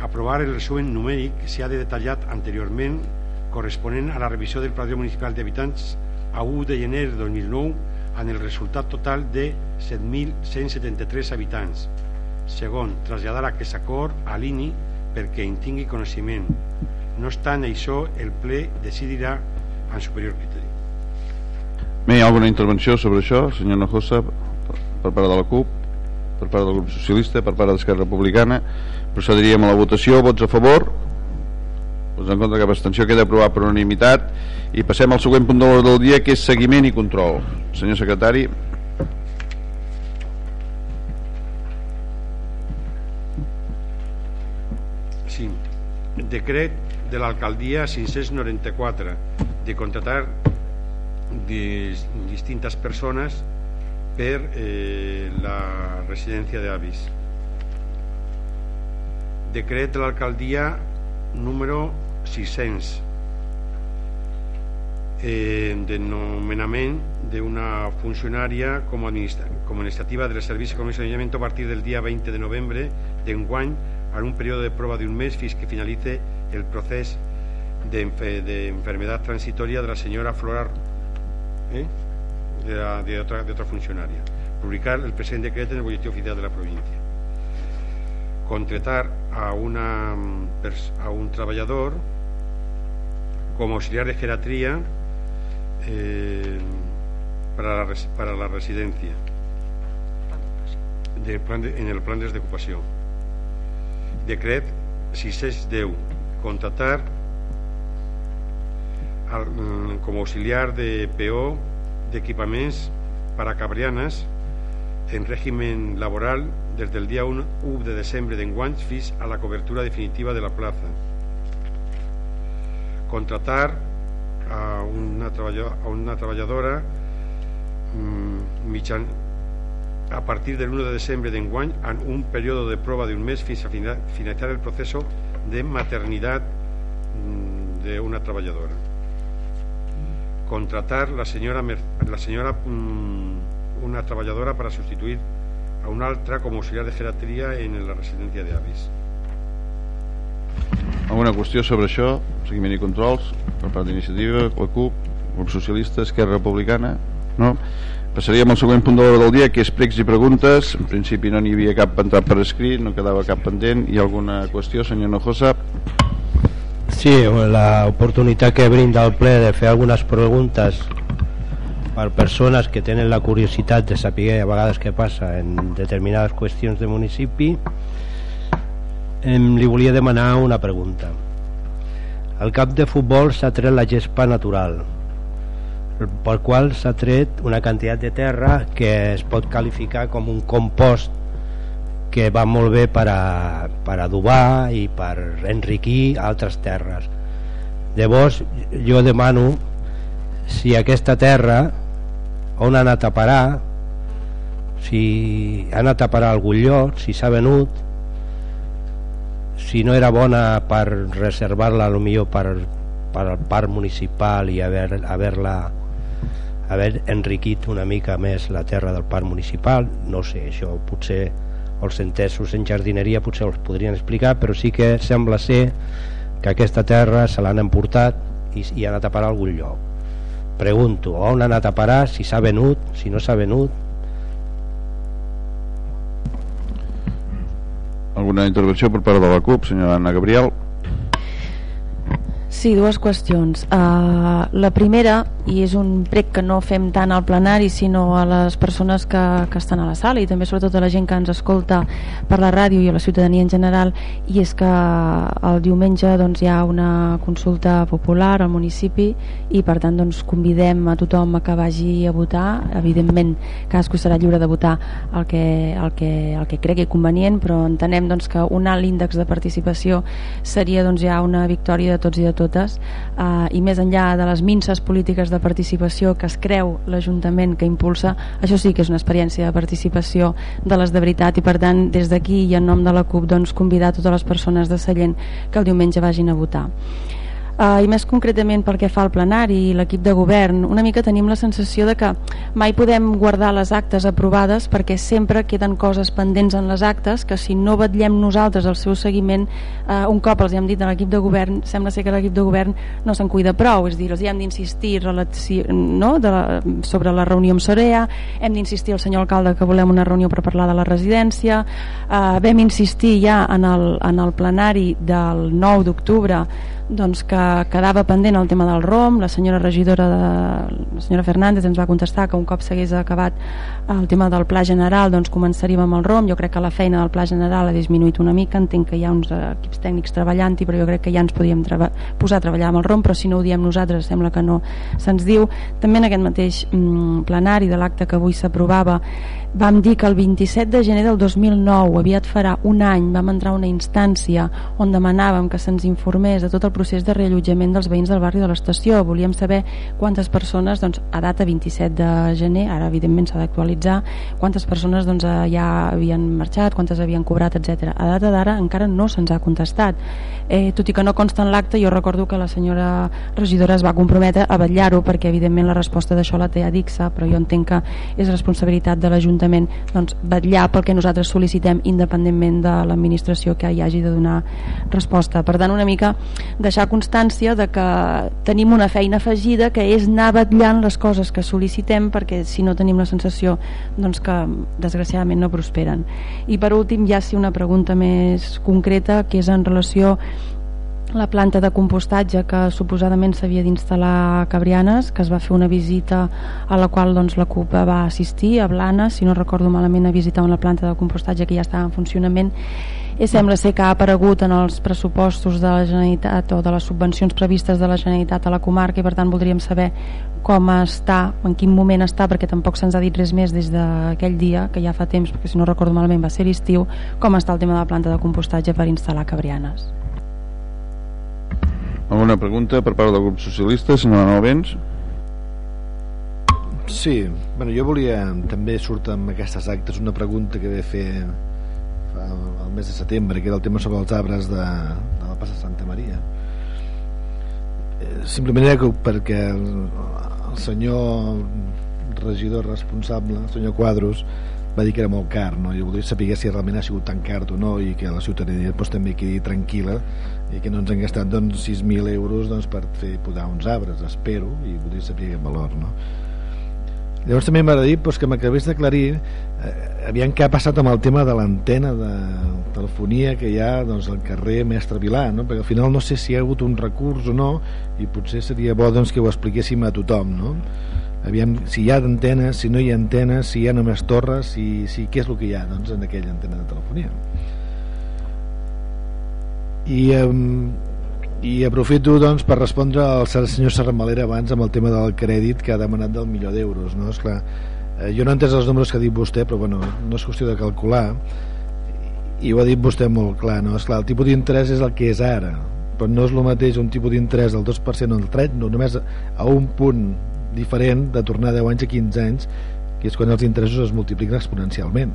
Aprovar el resumen numèric que s'ha de detallat anteriorment corresponent a la revisió del Pla Municipal d'Habitants a 1 de gener de 2009 amb el resultat total de 7.173 habitants. Segon, traslladar aquest acord a l'INI perquè en tingui coneixement. No obstant això, el ple decidirà en superior criteri. Bé, hi ha alguna intervenció sobre això, senyor Nojosa, per part de la CUP, per part del grup socialista, per part d'Esquerra Republicana. Procediríem a la votació, vots a favor, vots en contra, cap abstenció, queda aprovat per unanimitat. I passem al següent punt de l'ordre del dia, que és seguiment i control. Senyor secretari. Sí. Decret de l'alcaldia 594 de contratar dis, distintes persones per eh, la residència d'avis. Decret de l'alcaldia número 600 eh, de nomenament d'una funcionària com, administra com administrativa del Servici de Comissionament a partir del dia 20 de novembre d'enguany en un període de prova d'un mes fins que finalitze el procés d'enfermedad transitoria de la senyora Flora ¿eh? de, la, de, otra, de otra funcionaria. Publicar el presente decreto en el boletín oficial de la provincia. Contratar a, una, a un trabajador como auxiliar de geriatría eh, para, la, para la residencia de plan de, en el plan de ocupació. Decret 610 contratar al, mm, como auxiliar de PO de equipaments para Cabrianas en régimen laboral desde el día 1 de desembre d'enguany fins a la cobertura definitiva de la plaza. Contratar a una, a una treballadora mmm, mitjan, a partir del 1 de desembre d'enguany en un període de prova d'un mes fins a finalitzar el procés de maternitat mmm, d'una treballadora contratar la señora, la señora mmm, una trabajadora para sustituir a una altra como auxiliar de geriatria en la residència d'avis. Alguna qüestió sobre això? Seguiment i controls per part d'iniciativa, la CUP, grup socialista, Esquerra Republicana? No? Passaríem al següent punt de l'hora del dia, que és pregs i preguntes. En principi no n'hi havia cap entrat per escrit, no quedava cap pendent. Hi ha alguna qüestió, senyor Nojosa? Sí, la oportunitat que brinda el ple de fer algunes preguntes per persones que tenen la curiositat de saber a vegades què passa en determinades qüestions de municipi em, li volia demanar una pregunta al cap de futbol s'ha tret la gespa natural pel qual s'ha tret una quantitat de terra que es pot qualificar com un compost que va molt bé per, a, per adobar i per enriquir altres terres. Llavors jo demano si aquesta terra on ha anat a parar si ha anat a parar a algun lloc si s'ha venut si no era bona per reservar-la millor per, per al parc municipal i haver-la haver, haver enriquit una mica més la terra del parc municipal. No sé, això potser els entesos en jardineria potser els podrien explicar però sí que sembla ser que aquesta terra se l'han emportat i, i ha anat a parar a algun lloc. Pregunto on ha anat a parar? Si s'ha venut, si no s'ha venut. Alguna intervenció per part de la CUP senyora Anna Gabriel? Sí, dues qüestions. Uh, la primera i és un prec que no fem tant al plenari sinó a les persones que, que estan a la sala i també sobretot a la gent que ens escolta per la ràdio i a la ciutadania en general. I és que el diumenge doncs, hi ha una consulta popular al municipi i per tant doncs, convidem a tothom a que vagi a votar. Evidentment cadascú serà lliure de votar el que, el que, el que cregui convenient però entenem doncs, que un alt índex de participació seria doncs, ja una victòria de tots i de totes. Eh, i més enllà de les minces polítiques de participació que es creu l'Ajuntament que impulsa, això sí que és una experiència de participació de les de veritat i per tant des d'aquí i en nom de la CUP doncs, convidar totes les persones de Sallent que el diumenge vagin a votar uh, i més concretament pel que fa al plenari i l'equip de govern, una mica tenim la sensació de que mai podem guardar les actes aprovades perquè sempre queden coses pendents en les actes que si no vetllem nosaltres el seu seguiment uh, un cop els hem dit a l'equip de govern sembla ser que l'equip de govern no se'n cuida prou és dir, els hi hem d'insistir no? de sobre la reunió amb Sorea hem d'insistir al senyor alcalde que volem una reunió per parlar de la residència uh, vam insistir ja en el, en el plenari del 9 d'octubre doncs, que quedava pendent el tema del ROM, la senyora regidora de, la senyora Fernández ens va contestar que un cop s'hagués acabat el tema del pla general doncs començaríem amb el ROM, jo crec que la feina del pla general ha disminuït una mica, entenc que hi ha uns equips tècnics treballant-hi però jo crec que ja ens podíem posar a treballar amb el ROM però si no ho diem nosaltres sembla que no se'ns diu, també en aquest mateix mm, plenari de l'acte que avui s'aprovava vam dir que el 27 de gener del 2009 aviat farà un any vam entrar una instància on demanàvem que se'ns informés de tot el procés de reallotjament dels veïns del barri de l'estació. Volíem saber quantes persones, doncs, a data 27 de gener, ara evidentment s'ha d'actualitzar, quantes persones doncs, eh, ja havien marxat, quantes havien cobrat, etc. A data d'ara encara no se'ns ha contestat. Eh, tot i que no consta en l'acte, jo recordo que la senyora regidora es va comprometre a vetllar-ho perquè evidentment la resposta d'això la té a Dixa, però jo entenc que és responsabilitat de l'Ajuntament doncs, vetllar pel que nosaltres sol·licitem independentment de l'administració que hi hagi de donar resposta. Per tant, una mica deixar constància de que tenim una feina afegida que és anar batllant les coses que sol·licitem perquè si no tenim la sensació doncs que desgraciadament no prosperen. I per últim ja sí una pregunta més concreta que és en relació la planta de compostatge que suposadament s'havia d'instal·lar a Cabrianes, que es va fer una visita a la qual doncs, la CUP va assistir a Blanes, si no recordo malament a visitar una planta de compostatge que ja estava en funcionament i sembla ser que ha aparegut en els pressupostos de la Generalitat o de les subvencions previstes de la Generalitat a la comarca i per tant voldríem saber com està, en quin moment està perquè tampoc se'ns ha dit res més des d'aquell dia que ja fa temps, perquè si no recordo malament va ser l'estiu, com està el tema de la planta de compostatge per instal·lar Cabrianes Alguna pregunta per part del grup socialista, senyor Novens? Sí, bueno, jo volia també surt amb aquestes actes una pregunta que ve fer el mes de setembre, que era el tema sobre els arbres de, de la Passa Santa Maria. Eh, simplement era perquè el, el senyor regidor responsable, el senyor Quadros, va dir que era molt car, no? jo voldria saber si realment ha sigut tan car o no i que la ciutadania doncs, també quedi tranquil·la i que no ens han gastat doncs, 6.000 euros doncs, per fer podar uns arbres, espero, i voldria saber aquest valor. No? Llavors també m'agradaria doncs, que m'acabés d'aclarir eh, aviam què ha passat amb el tema de l'antena de telefonia que hi ha doncs, al carrer Mestre Vilà, no? perquè al final no sé si hi ha hagut un recurs o no i potser seria bo doncs, que ho expliquéssim a tothom no? aviam si hi ha antenes, si no hi ha antenes si hi ha només torres, si, si, què és el que hi ha doncs, en aquella antena de telefonia i um, i aprofito doncs, per respondre al senyor Serramalera abans amb el tema del crèdit que ha demanat del milió d'euros no? Eh, jo no he entès els números que ha dit vostè però bueno, no és qüestió de calcular i ho ha dit vostè molt clar no? Esclar, el tipus d'interès és el que és ara però no és el mateix un tipus d'interès del 2% o del 3 no, només a un punt diferent de tornar 10 anys a 15 anys que és quan els interessos es multipliquen exponencialment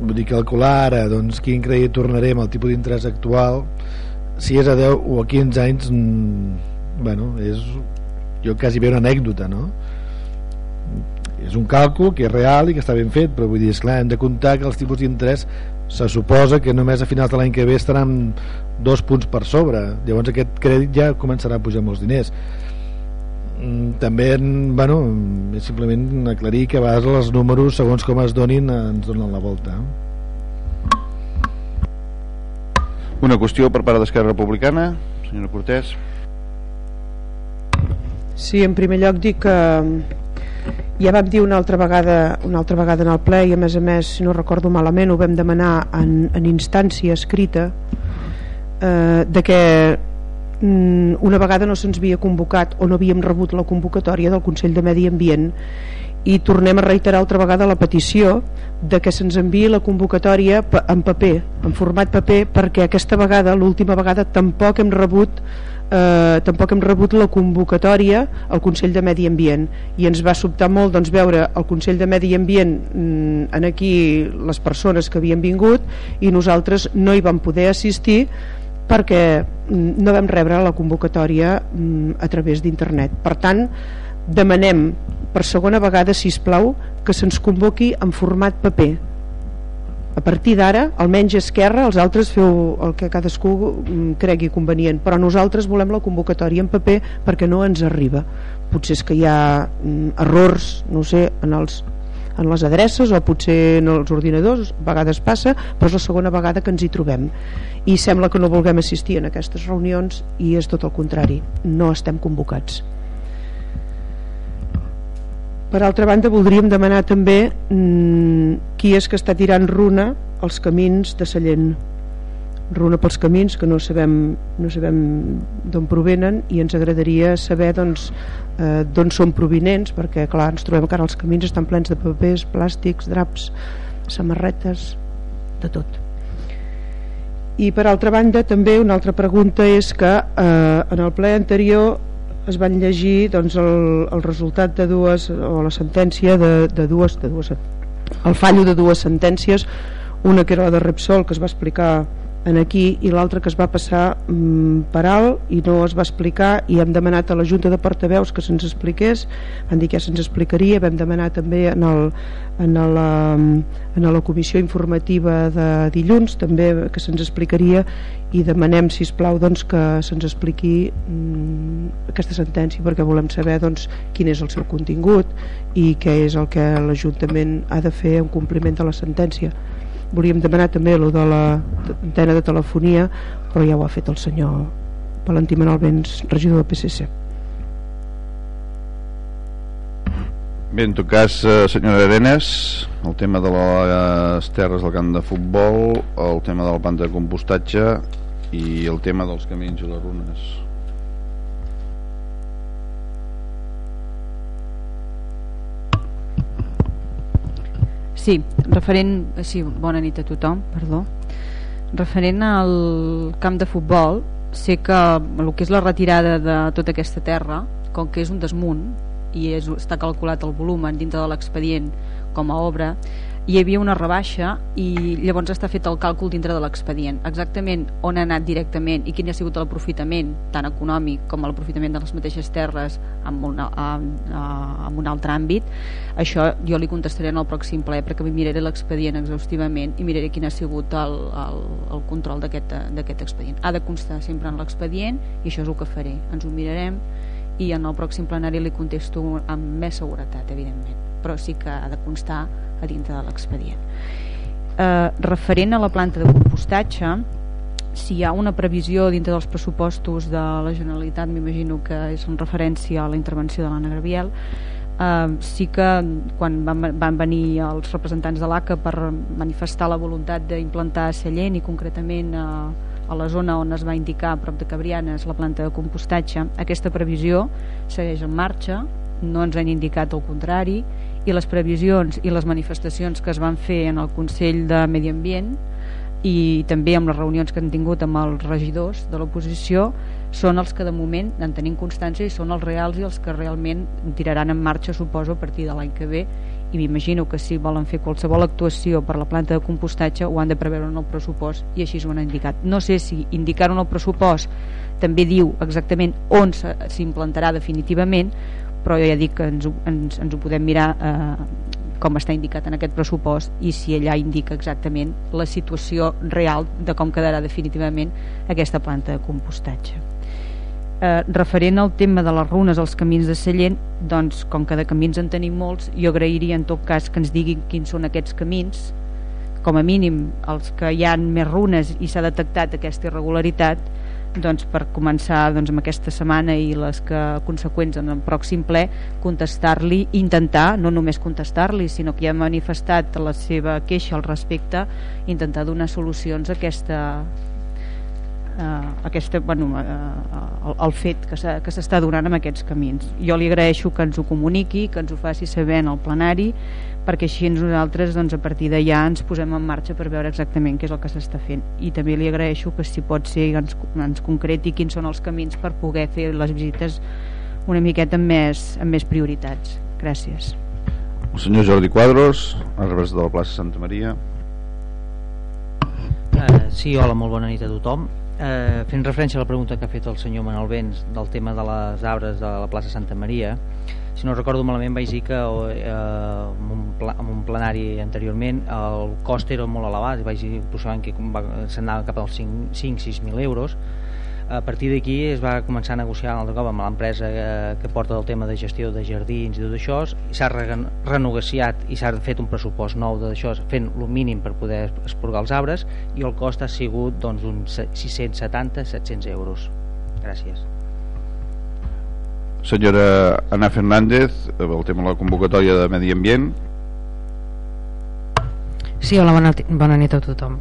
vull dir calcular ara doncs, quin crèdit tornarem al tipus d'interès actual si és a 10 o a 15 anys mm, bueno, és jo quasi veure una anècdota no? és un càlcul que és real i que està ben fet però vull dir, esclar, hem de comptar que els tipus d'interès se suposa que només a finals de l'any que ve estaran dos punts per sobre. Llavors aquest crèdit ja començarà a pujar molts diners. Mm, també bueno, simplement aclarir que a vegades els números segons com es donin ens donen la volta una qüestió per part d'Esquerra Republicana, senyora Cortés. Sí, en primer lloc dic que ja vam dir una altra vegada una altra vegada en el ple i a més a més si no recordo malament ho vam demanar en, en instància escrita eh, de que mm, una vegada no se'ns havia convocat o no havíem rebut la convocatòria del Consell de Medi Ambient i tornem a reiterar altra vegada la petició de que se'ns enviï la convocatòria en paper, en format paper perquè aquesta vegada, l'última vegada tampoc hem rebut eh, tampoc hem rebut la convocatòria al Consell de Medi Ambient. I ens va sobtar molt doncs, veure el Consell de Medi Ambient mm, en aquí les persones que havien vingut i nosaltres no hi vam poder assistir perquè mm, no vam rebre la convocatòria mm, a través d'internet. Per tant demanem per segona vegada si plau que se'ns convoqui en format paper a partir d'ara, almenys Esquerra, els altres feu el que cadascú mm, cregui convenient, però nosaltres volem la convocatòria en paper perquè no ens arriba. Potser és que hi ha mm, errors, no sé, en, els, en les adreces o potser en els ordinadors, a vegades passa, però és la segona vegada que ens hi trobem. I sembla que no vulguem assistir en aquestes reunions i és tot el contrari, no estem convocats. Per altra banda, voldríem demanar també mmm, qui és que està tirant runa als camins de Sallent. Runa pels camins que no sabem, no sabem d'on provenen i ens agradaria saber doncs, eh, d'on són provinents perquè clar, ens trobem que ara els camins estan plens de papers, plàstics, draps, samarretes, de tot. I per altra banda també una altra pregunta és que eh, en el ple anterior es van llegir doncs, el, el resultat de dues o la sentència de, de dues, de dues el fallo de dues sentències una que era la de Repsol que es va explicar en aquí i l'altra que es va passar mm, per alt i no es va explicar i hem demanat a la Junta de Portaveus que se'ns expliqués van dir que ja se'ns explicaria vam demanar també en, el, en, la, en la comissió informativa de dilluns també que se'ns explicaria i demanem si plau doncs, que se'ns expliqui mm, aquesta sentència perquè volem saber doncs, quin és el seu contingut i què és el que l'Ajuntament ha de fer en compliment de la sentència volíem demanar també lo de l'antena de telefonia però ja ho ha fet el senyor Valentí Manalbens, regidor del PSC Bé, en tot cas, eh, senyora Arenas, el tema de les terres del camp de futbol, el tema del banc de compostatge i el tema dels camins i les runes. Sí, referent... Sí, bona nit a tothom, perdó. Referent al camp de futbol, sé que el que és la retirada de tota aquesta terra, com que és un desmunt i és, està calculat el volum dintre de l'expedient com a obra, hi havia una rebaixa i llavors està fet el càlcul dintre de l'expedient. Exactament on ha anat directament i quin ha sigut l'aprofitament tant econòmic com l'aprofitament de les mateixes terres en, una, en, en un altre àmbit. Això jo li contestaré en el pròxim ple perquè miraré l'expedient exhaustivament i miraré quin ha sigut el, el, el control d'aquest expedient. Ha de constar sempre en l'expedient i això és el que faré, ens ho mirarem i en el pròxim plenari li contesto amb més seguretat evidentment però sí que ha de constar a dintre de l'expedient. Eh, referent a la planta de compostatge, si hi ha una previsió dintre dels pressupostos de la Generalitat, m'imagino que és en referència a la intervenció de l'Anna Graviel, eh, sí que quan van, van venir els representants de l'ACA per manifestar la voluntat d'implantar a Sallent i concretament a, a la zona on es va indicar a prop de Cabrianes la planta de compostatge, aquesta previsió segueix en marxa, no ens han indicat el contrari i les previsions i les manifestacions que es van fer en el Consell de Medi Ambient i també amb les reunions que han tingut amb els regidors de l'oposició són els que de moment en tenim constància i són els reals i els que realment tiraran en marxa suposo a partir de l'any que ve. I m'imagino que si volen fer qualsevol actuació per la planta de compostatge ho han de preveure en el pressupost i així ho han indicat. No sé si indicar-ho en el pressupost també diu exactament on s'implantarà definitivament però jo ja dic que ens, ens, ens ho podem mirar eh, com està indicat en aquest pressupost i si allà indica exactament la situació real de com quedarà definitivament aquesta planta de compostatge. Eh, referent al tema de les runes als camins de Sallent, doncs com que de camins en tenim molts, jo agrairia en tot cas que ens diguin quins són aquests camins, com a mínim els que hi han més runes i s'ha detectat aquesta irregularitat, doncs, per començar doncs, amb aquesta setmana i les que conseqüents en el pròxim ple contestar-li, intentar, no només contestar-li sinó que ja ha manifestat la seva queixa al respecte intentar donar solucions a aquesta eh, aquesta, bueno, eh, el, el fet que s'està donant amb aquests camins. Jo li agraeixo que ens ho comuniqui, que ens ho faci saber en el plenari, perquè així nosaltres doncs, a partir d'allà ens posem en marxa per veure exactament què és el que s'està fent. I també li agraeixo que si pot ser ens, ens concreti quins són els camins per poder fer les visites una miqueta amb més, amb més prioritats. Gràcies. El senyor Jordi Quadros arbres de la plaça Santa Maria. Uh, Sí, hola, molt bona nit a tothom. Eh, fent referència a la pregunta que ha fet el senyor Manuel Vents del tema de les arbres de la plaça Santa Maria si no recordo malament vaig dir que eh, en, un pla, en un plenari anteriorment el cost era molt elevat vaig dir que s'anava cap als 5-6.000 euros. A partir d'aquí es va començar a negociar un altre cop amb l'empresa que, eh, que porta el tema de gestió de jardins i tot això s'ha renegociat i s'ha fet un pressupost nou d'això fent el mínim per poder esporgar els arbres i el cost ha sigut doncs, uns 670-700 euros. Gràcies Senyora Ana Fernández, el tema de la convocatòria de Medi Ambient. Sí, hola, bona, bona nit a tothom.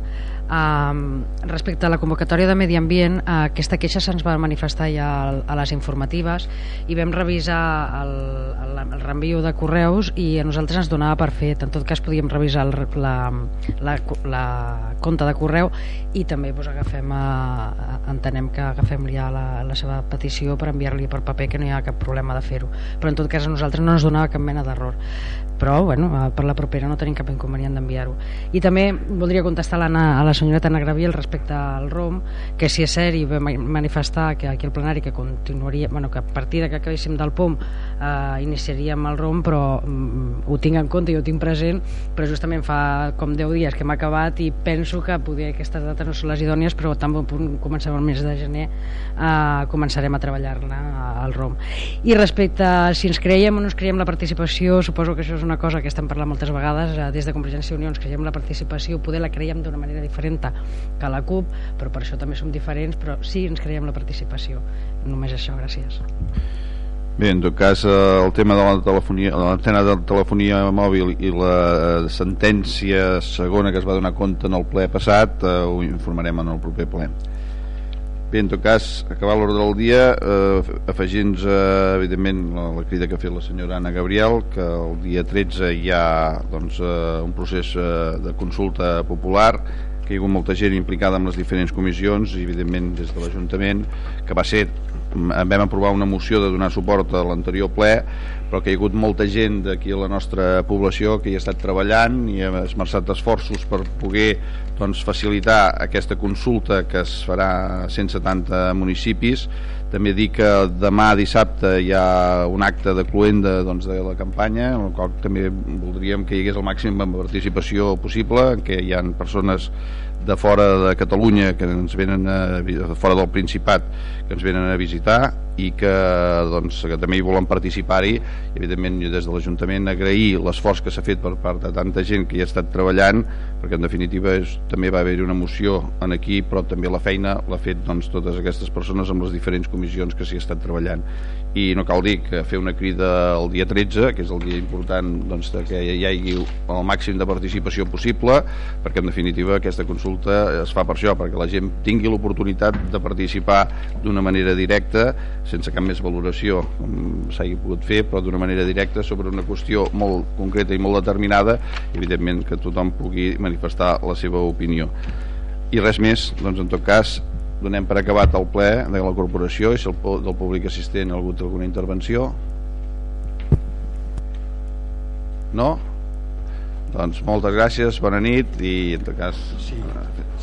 Um, respecte a la convocatòria de Medi Ambient, uh, aquesta queixa se'ns va manifestar ja a les informatives i vam revisar el, el, el reenvio de correus i a nosaltres ens donava per fet. En tot cas podíem revisar el, la, la, la compte de correu i també pues, agafem a, a, entenem que agafem ja la, la seva petició per enviar-li per paper que no hi ha cap problema de fer-ho però en tot cas a nosaltres no ens donava cap mena d'error però bueno, per la propera no tenim cap inconvenient d'enviar-ho i també voldria contestar a la, a la senyora Tana Graviel respecte al ROM, que si és cert i vam manifestar que aquí al plenari que continuaria, bueno, que a partir de que acabéssim del POM eh, iniciaríem el ROM, però mm, ho tinc en compte i ho tinc present, però justament fa com 10 dies que hem acabat i penso que poder aquestes dates no són les idònies, però tan bon comencem el mes de gener eh, començarem a treballar-ne al ROM. I respecte a si ens creiem o no ens creiem la participació, suposo que això és una cosa que estem parlant moltes vegades, eh, des de Convergència i Unió ens creiem la participació, poder la creiem d'una manera diferent que la CUP, però per això també som diferents, però sí ens creiem la participació. Només això, gràcies. Bé, en tot cas, eh, el tema de la telefonia, l'antena de telefonia mòbil i la eh, sentència segona que es va donar compte en el ple passat, eh, ho informarem en el proper ple. Bé, en tot cas, acabar l'ordre del dia, eh, afegint-nos, eh, evidentment, la, la crida que ha fet la senyora Anna Gabriel, que el dia 13 hi ha doncs, eh, un procés eh, de consulta popular que hi ha molta gent implicada en les diferents comissions i evidentment des de l'Ajuntament que va ser, vam aprovar una moció de donar suport a l'anterior ple però que hi ha hagut molta gent d'aquí a la nostra població que hi ha estat treballant i ha esmerçat esforços per poder doncs, facilitar aquesta consulta que es farà a 170 municipis. També dir que demà dissabte hi ha un acte de cluenda doncs, de la campanya, en el qual també voldríem que hi hagués el màxim de participació possible, què hi ha persones de fora de Catalunya que ens venen a, fora del Principat que ens venen a visitar i que, doncs, que també hi volen participar-hi. Evidentment des de l'Ajuntament agrair l'esforç que s'ha fet per part de tanta gent que hi ha estat treballant perquè en definitiva és, també va haver-hi una moció en aquí però també la feina l'ha fet doncs, totes aquestes persones amb les diferents comissions que s'hi ha estat treballant. I no cal dir que fer una crida el dia 13 que és el dia important doncs, que hi hagi el màxim de participació possible perquè en definitiva aquesta consulta es fa per això, perquè la gent tingui l'oportunitat de participar d'una manera directa sense cap més valoració com s'hagi pogut fer però d'una manera directa sobre una qüestió molt concreta i molt determinada i evidentment que tothom pugui manifestar la seva opinió i res més, doncs en tot cas donem per acabat el ple de la corporació i si el, del públic assistent ha hagut alguna intervenció no? doncs moltes gràcies, bona nit i en tot cas sí.